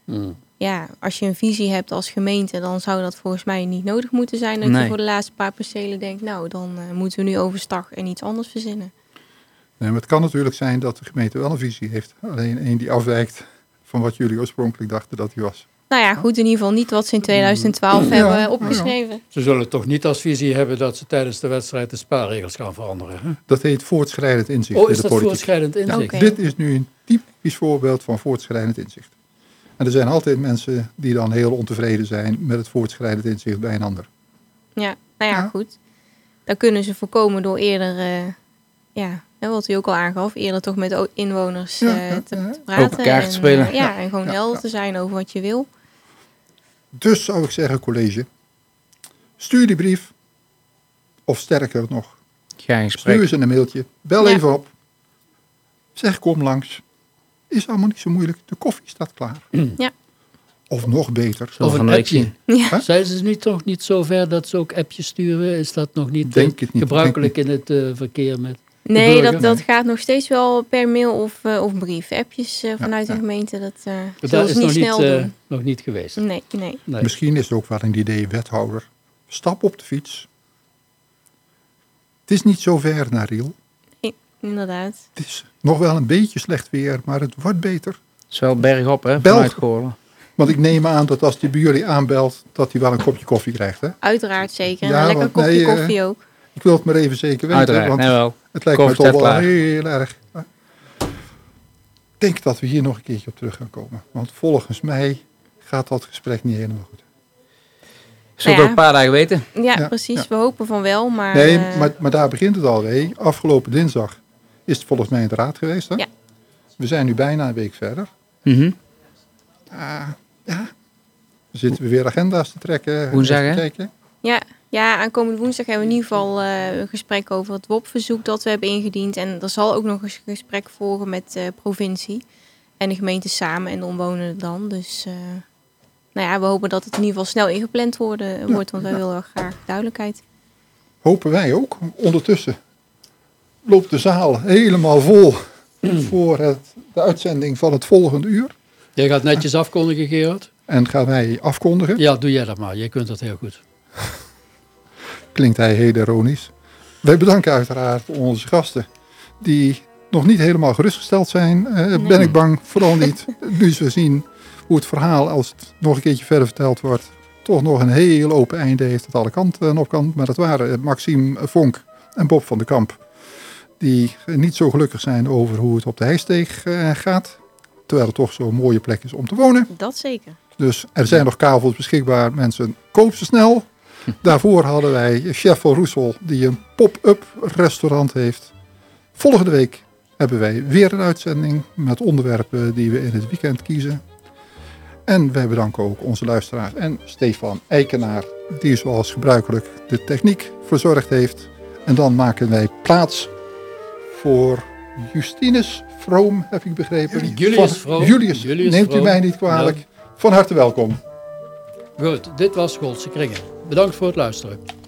Hmm. ja, als je een visie hebt als gemeente, dan zou dat volgens mij niet nodig moeten zijn. Dat Nee. je voor de laatste paar percelen denkt, nou, dan moeten we nu overstag en iets anders verzinnen. Nee, maar het kan natuurlijk zijn dat de gemeente wel een visie heeft. Alleen één die afwijkt van wat jullie oorspronkelijk dachten dat hij was. Nou ja, goed, in ieder geval niet wat ze in 2012 Ja, hebben ja. opgeschreven. Ze zullen toch niet als visie hebben dat ze tijdens de wedstrijd de spelregels gaan veranderen. Hè? Dat heet voortschrijdend inzicht Oh, in is de dat politiek. voortschrijdend inzicht? Oké. Dit is nu een typisch voorbeeld van voortschrijdend inzicht. En er zijn altijd mensen die dan heel ontevreden zijn met het voortschrijdend inzicht bij een ander. Ja, nou ja, Ja. goed. Dat kunnen ze voorkomen door eerder, eh, ja, hè, wat u ook al aangaf, eerder toch met inwoners Ja, eh, ja, te, ja. te praten. Open kaart en, spelen. eh, ja, en gewoon Ja, helder ja. te zijn over wat je wil. Dus zou ik zeggen, college, stuur die brief. Of sterker nog, stuur ze een mailtje. Bel Ja. even op. Zeg, kom langs. Is allemaal niet zo moeilijk. De koffie staat klaar. Ja. Of nog beter. Zullen Of een appje. zien. Ja, Zijn ze niet toch niet zo ver dat ze ook appjes sturen? Is dat nog niet, Denk eh, het niet, gebruikelijk in het eh, verkeer met... nee, dat, dat nee. gaat nog steeds wel per mail of, eh, of brief. Appjes eh, vanuit ja. de gemeente, dat uh, Dat is ze niet nog niet, snel eh, doen. nog niet geweest. Nee, nee. Nee. Misschien is het ook wel een idee, wethouder. Stap op de fiets. Het is niet zo ver naar Riel. Inderdaad. Het is nog wel een beetje slecht weer, maar het wordt beter. Het is wel bergop hè, Bel. vanuit Goorlen. Want ik neem aan dat als hij bij jullie aanbelt, dat hij wel een kopje koffie krijgt. Hè? Uiteraard zeker. En Ja, een lekker want kopje nee, koffie ook. Ik wil het maar even zeker weten, Uiteraard, want nee wel. het lijkt me toch wel heel erg. Ik denk dat we hier nog een keertje op terug gaan komen. Want volgens mij gaat dat gesprek niet helemaal goed. Zullen Nou we ja. ook een paar dagen weten? Ja, ja, precies. ja. We hopen van wel, maar... Nee, eh, maar, maar daar begint het alweer. Afgelopen dinsdag is het volgens mij in de raad geweest. Hè? Ja. We zijn nu bijna een week verder. Mhm. Ah, ja. Dan zitten we weer agenda's te trekken. Woensdag, hè? Ja, ja, aankomende woensdag hebben we in ieder geval eh, een gesprek over het WOP-verzoek dat we hebben ingediend. En er zal ook nog eens een gesprek volgen met de provincie en de gemeente samen en de omwonenden dan. Dus eh, nou ja, we hopen dat het in ieder geval snel ingepland worden, wordt, want wij willen wel graag duidelijkheid. Hopen wij ook. Ondertussen loopt de zaal helemaal vol voor het, de uitzending van het volgende uur. Jij gaat netjes afkondigen, Gerard? En gaan wij afkondigen. Ja, doe jij dat maar. Jij kunt dat heel goed. Klinkt hij heel ironisch. Wij bedanken uiteraard onze gasten die nog niet helemaal gerustgesteld zijn. eh, Ben ik bang, vooral niet. Nu ze zien hoe het verhaal, als het nog een keertje verder verteld wordt, toch nog een heel open einde heeft dat alle kanten op kan. Maar dat waren Maxime Vonk en Bob van den Kamp. Die niet zo gelukkig zijn over hoe het op de Heijsteeg eh, gaat. Terwijl het toch zo'n mooie plek is om te wonen. Dat zeker. Dus er zijn nog kavels beschikbaar. Mensen, koop ze snel. Daarvoor hadden wij chef van Roesel die een pop-up restaurant heeft. Volgende week hebben wij weer een uitzending met onderwerpen die we in het weekend kiezen. En wij bedanken ook onze luisteraar en Stefan Eikenaar die zoals gebruikelijk de techniek verzorgd heeft. En dan maken wij plaats voor Justinus Vroom, heb ik begrepen. Julius Vroom. Julius, Julius neemt u Vroom. mij niet kwalijk. Van harte welkom. Goed, dit was Goldse Kringen. Bedankt voor het luisteren.